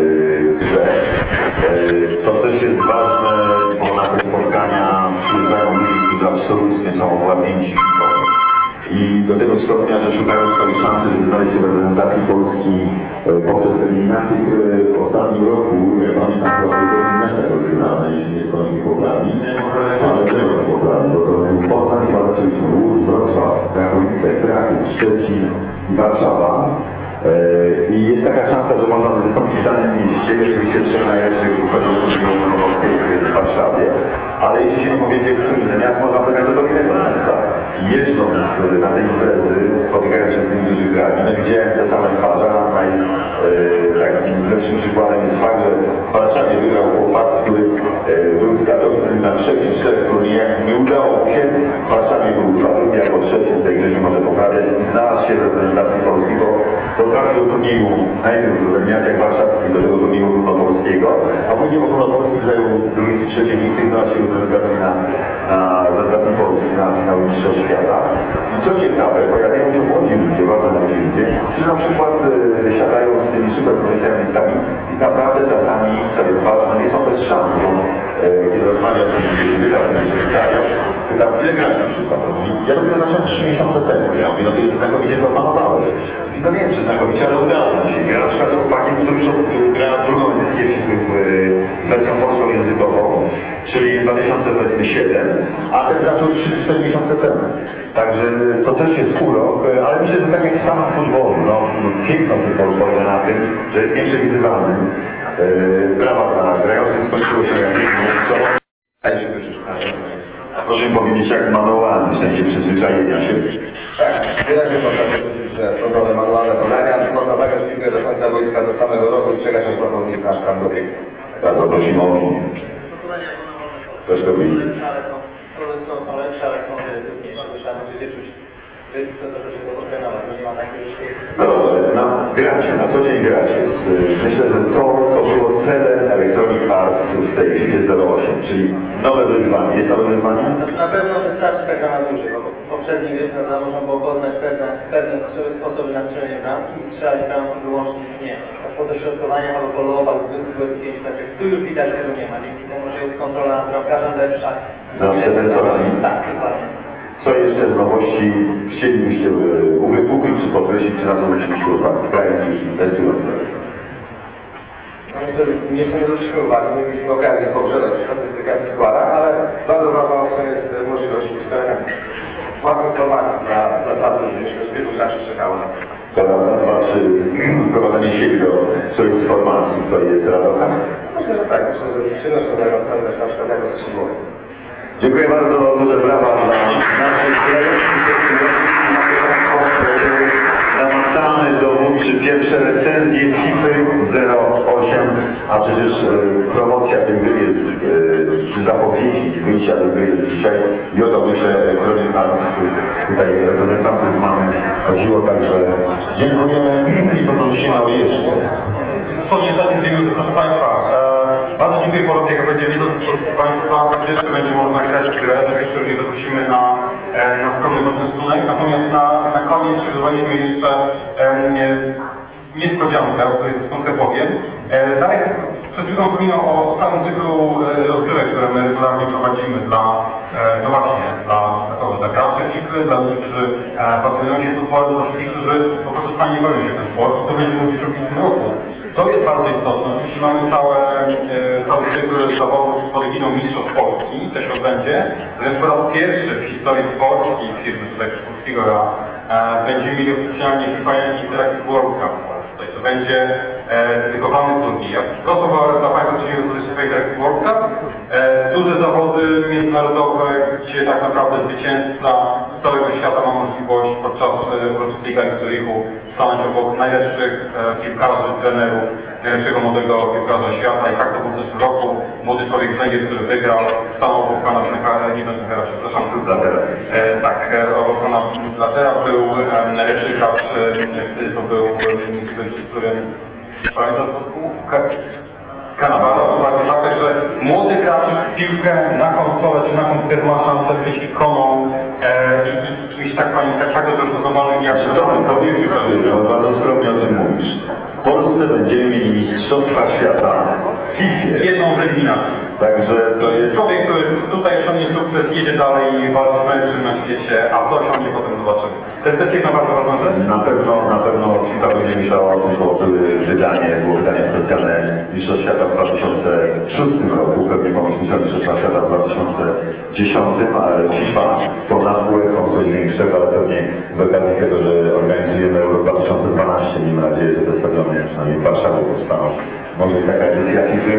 w grze. E, To też jest ważne, bo na spotkania przyjeżdżają którzy absolutnie są owładnięci. I do tego stopnia, że szukają swojej szansy, żeby znaleźć się w reprezentacji Polski e, poprzez eliminacje, które w ostatnim roku, jak pamiętam, była to eliminacja rozgrana, jeśli nie są mi poprawni, ale czego są poprawni, bo to był Poznań, zaczęliśmy Łódź, Wrocław, Katowice, Kraków, Szczecin Warszawa. E, I jest taka szansa, że można wystąpić w danym mieście, oczywiście o Unią Polskiej w Warszawie, ale jeśli się nie powiedzie, w którym miast można pojechać do innego miasta. Jeżdżąc e, na te imprezy, spotykając się z tymi, którzy grali, no widziałem te same twarze, a naj, e, takim lepszym przykładem jest fakt, że w Warszawie wygrał chłopak, który e, był zgadowany na trzech czy czterech turniejach. Nie udało się, w Warszawie był zatrudniony jako trzeci w tej grze się może poprawiać. I znalazł się w reprezentacji Polski, bo dotarł do turnieju najpierw do Lemniaczek Warszawski, do tego turnieju ogólnopolskiego, a później ogólnopolski zajął drugie czy trzecie miejsce i znalazł się w reprezentacji na, na reprezentacji Polski na finał Mistrzostw Świata. I co ciekawe, pojawiają się młodzi ludzie, bardzo młodzi ludzie, którzy na przykład e, siadają z tymi super profesjonalistami i naprawdę czasami sobie twarz, no nie są bez szans, bo e, kiedy rozmawiam z kiedy pytam, kiedy się pytają, pytam, ile grasz na przykład? On mówi, Ja dopiero zacząłem 3 miesiące temu. Ja mówię, no to jest znakomicie to opanowałeś. Mówi, No wiem, czy znakomicie, ale udało mi się. Ja na przykład chłopakiem, który już od- gra drugą edycję w, w, w wersją polską językową, czyli 2007, a ten zaczął 3-4 miesiące temu. Także to też jest urok, ale myślę, że tak jak w samym futbolu, no, piękno futbolu polega na tym, że jest nieprzewidywalny. Yy, Brawa dla grających skończyło się jak co Daje się wyczyszczać. A proszę mi powiedzieć, jak manualny, w sensie przyzwyczajenia się. Tak, wyraźnie można powiedzieć, że obrony manualne podania można zagrać piłkę do końca boiska do samego rogu i czekać aż zawodnik nasz tam dobiegnie. Bardzo prosimy o opinię. Pokonania było No na, gracie, na co dzień gracie. Z- Myślę, że to, co było celem Electronic Arts w tej FIFA 08, czyli nowe wyzwanie. Jest nowe wyzwanie? Na pewno wystarczy ta gra na dłużej, bo w poprzedniej prawda, można było poznać pewne, pewne sposoby na strzelenie bramki i strzelać bramki wyłącznie nie. Po dośrodkowania albo po low, albo były pięć metrów. Tu już widać tego nie ma, dzięki temu, że jest kontrola nad bramkarzem lepsza. Nad defensorami. Tak, dokładnie. Co jeszcze z nowości chcielibyście e, uwypuklić czy podkreślić, czy na co zwróciliście uwagę, grając już że nie zwróciliśmy uwagi, nie mieliśmy okazji pogrzebać w statystykach i składach, ale bardzo ważną opcją jest e, możliwość ustalenia własnych formacji dla, dla pracy. Myślę, że wielu graczy czekało na to. To raz, a dwa, czy wprowadzenie siebie do którejś z formacji, w której jest Radocha? Myślę, że tak. Myślę, że będą spędzać na przykład jako skrzydłowy. Dziękuję bardzo, duże brawa dla naszych grających testujących i mamy Państwo namacalne dowód, czy pierwsze recenzje FIFA 08, a przecież e, promocja tej gry jest, e, czy zapowiedzi wyjścia tej gry jest dzisiaj i o to myślę Electronic Arts, tutaj reprezentantów mamy, chodziło, także dziękujemy i poprosimy o jeszcze. Dosłownie ostatnie dwie minuty, proszę Państwa. Bardzo dziękuję Porowie, jak będzie od Państwa, jeszcze będzie można grać grę, jeszcze nie zaprosimy na, e, na skromny poczęstunek. Natomiast na, na koniec przygotowaliśmy jeszcze e, nie, niespodziankę, o której za sekundkę powiem. E, Darek przed chwilą wspominał o całym cyklu rozgrywek, które my regularnie prowadzimy dla, no właśnie, dla, dla kogo? Dla graczy FIFA, dla ludzi, którzy pasjonują się futbolem, dla wszystkich, którzy po prostu fajnie bawią się ten sport. To będziemy robili w roku. To jest bardzo istotne. Oczywiście mamy całe, cały cykl zawodów pod egidą Mistrzostw Polski, też odbędzie. Natomiast po raz pierwszy w historii polskiej firmy, tutaj polskiego e, będziemy mieli oficjalnie FIFA Interactive World Cup w Polsce. To będzie e, dedykowany turniej. To są dla- Państwa, którzy nie jest FIFA Interactive World Cup. E, duże zawody międzynarodowe, gdzie tak naprawdę zwycięzca z całego świata ma możliwość podczas e, uroczystej gali w Zurichu stanąć obok najlepszych e, piłkarzy, trenerów, najlepszego młodego piłkarza świata. I tak to było w zeszłym roku. Młody człowiek z Węgier, który wygrał, stanął obok pana Schneckera, nie pana Schneckera, przepraszam, Blatera. E, tak, e, obok pana Blatera był e, najlepszy gracz, e, wtedy to był, e, który, który pamiętam z Kanawaro, dokładnie tak, także młody gracz w piłkę na konsolę czy na komputer ma szansę być ikoną e, i, i kimś tak tak dobrze rozpoznawalnym jak Tomek, powiem Ci szczerze, bo bardzo skromnie o tym mówisz. W Polsce będziemy mieli Mistrzostwa Świata w FIFA. jedną z eliminacji. Także to jest... Człowiek, który tutaj osiągnie sukces, jedzie dalej i walczy z najlepszym na świecie, a co osiągnie potem zobaczymy. Też jedna bardzo ważna rzecz. Na pewno, na pewno FIFA będzie myślała o tym, bo były wydanie, było wydanie specjalne Mistrzostw Świata w 2006 roku, pewnie o Mistrzostwa Świata w 2010, ale FIFA ponad UEFA coś większego, ale pewnie z okazji tego, że organizujemy Euro 2012, miejmy nadzieję, że te stadiony przynajmniej w Warszawie powstaną. Może taka edycja FIFA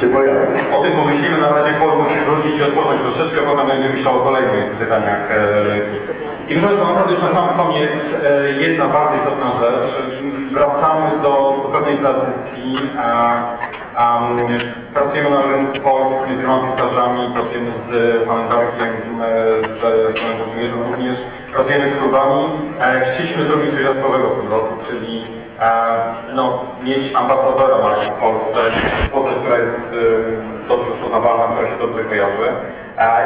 się pojawi. O tym pomyślimy, na razie Paul musi wrócić i odpocząć troszeczkę, potem będzie myślał o kolejnych pytaniach. e, I proszę naprawdę już na sam koniec e, jedna bardzo istotna rzecz. Wracamy do, pewnej tradycji. pracujemy na rynku polskim z wieloma piłkarzami, pracujemy z panem Darkiem, z, panem Włodzimierzem również, pracujemy z klubami. E, Chcieliśmy zrobić coś dodatkowego w tym roku, czyli no, mieć ambasadora marki w Polsce, postać, która jest dobrze rozpoznawalna, która się dobrze kojarzy.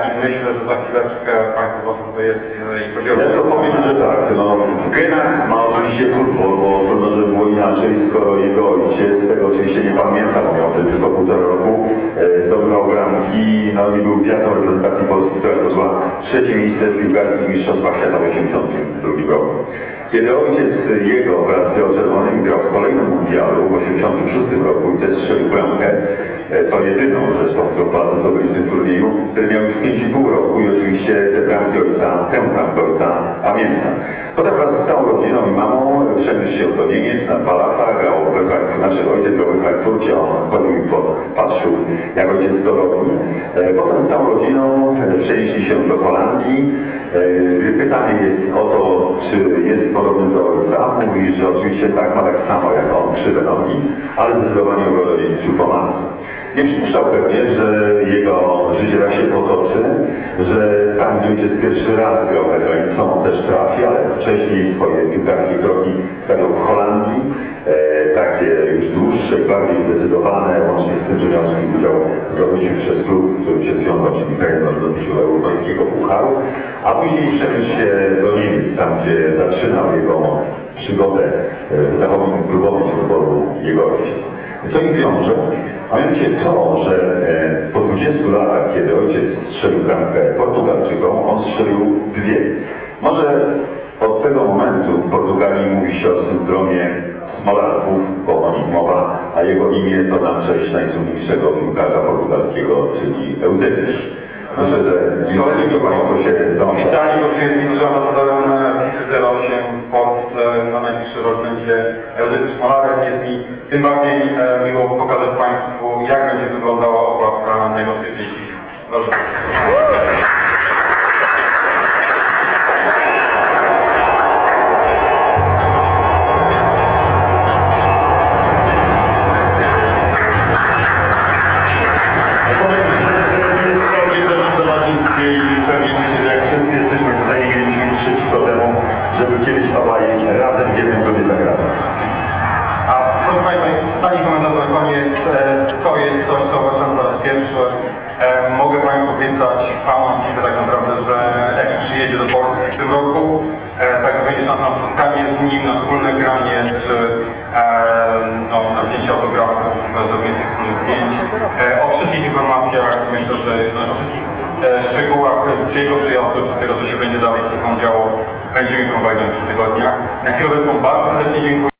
I myślę, że za chwileczkę Państwo zobaczą, kto jest i chodzi o... Ja to powiem, że tak, no, genach ma oczywiście futbol, bo trudno, żeby było inaczej, skoro jego ojciec, tego oczywiście nie pamiętam, miał wtedy tylko półtora roku, e, zdobywał bramki, no i był gwiazdą reprezentacji Polski, która zdobyła trzecie miejsce w piłkarskich mistrzostwach świata w 1982 roku. Kiedy ojciec jego wraz z Biało-Czerwonymi grał w kolejnym mundialu w 1986 roku i też strzelił bramkę, e, co jedyną zresztą, którą bardzo zdobyli w tym turnieju, który miał już 5,5 roku i oczywiście te bramki ojca, tę bramkę ojca pamięta. Potem wraz z całą rodziną i mamą przeniósł się do Niemiec na dwa lata, grał we Frankfurcie, znaczy ojciec grał we Frankfurcie, on chodził i patrzył jak ojciec to robi. E, Potem z całą rodziną e, przenieśli się do Holandii. E, Pytanie jest o to, czy jest podobny do ojca. Mówi, że oczywiście tak, ma tak samo jak on, krzywe nogi, ale zdecydowanie urodzenie liczył po matce. Nie przypuszczał pewnie, że jego życie tak się potoczy, że tam, gdzie ojciec pierwszy raz grał za granicą, on też trafi, ale wcześniej swoje piłkarskie kroki stawiał w Holandii, e, takie już dłuższe, bardziej zdecydowane, łącznie z tym, że miał swój udział w zdobyciu przez klub, którym się związał, czyli Feyenoord w zdobyciu europejskiego pucharu, a później przeniósł się do Niemiec, tam gdzie zaczynał jego przygodę e, w zachowaniu klubowym futbolu jego ojciec. Co ich wiąże? A mianowicie to, że e, po 20 latach, kiedy ojciec strzelił bramkę Portugalczykom, on strzelił dwie. Może od tego momentu w Portugalii mówi się o syndromie Smolarków, bo o nim mowa, a jego imię to na cześć najsłynniejszego piłkarza portugalskiego, czyli Eusebiusz. Myślę, że temu Państwo się domyślają. Oficjalnie potwierdzimy, że ambasadorem FIFA 08 w Polsce na najbliższy rok będzie Eugeniusz Molarek. Jest mi tym bardziej e, miło pokazać Państwu, jak będzie wyglądała okładka najnowszej piłki. Proszę. Myślę, że no, o wszystkich e, szczegółach jego przyjazdu, czy tego, co się będzie dalej z FIFA działo, będziemy informowali w tygodniach. Na chwilę obecną bardzo serdecznie dziękuję.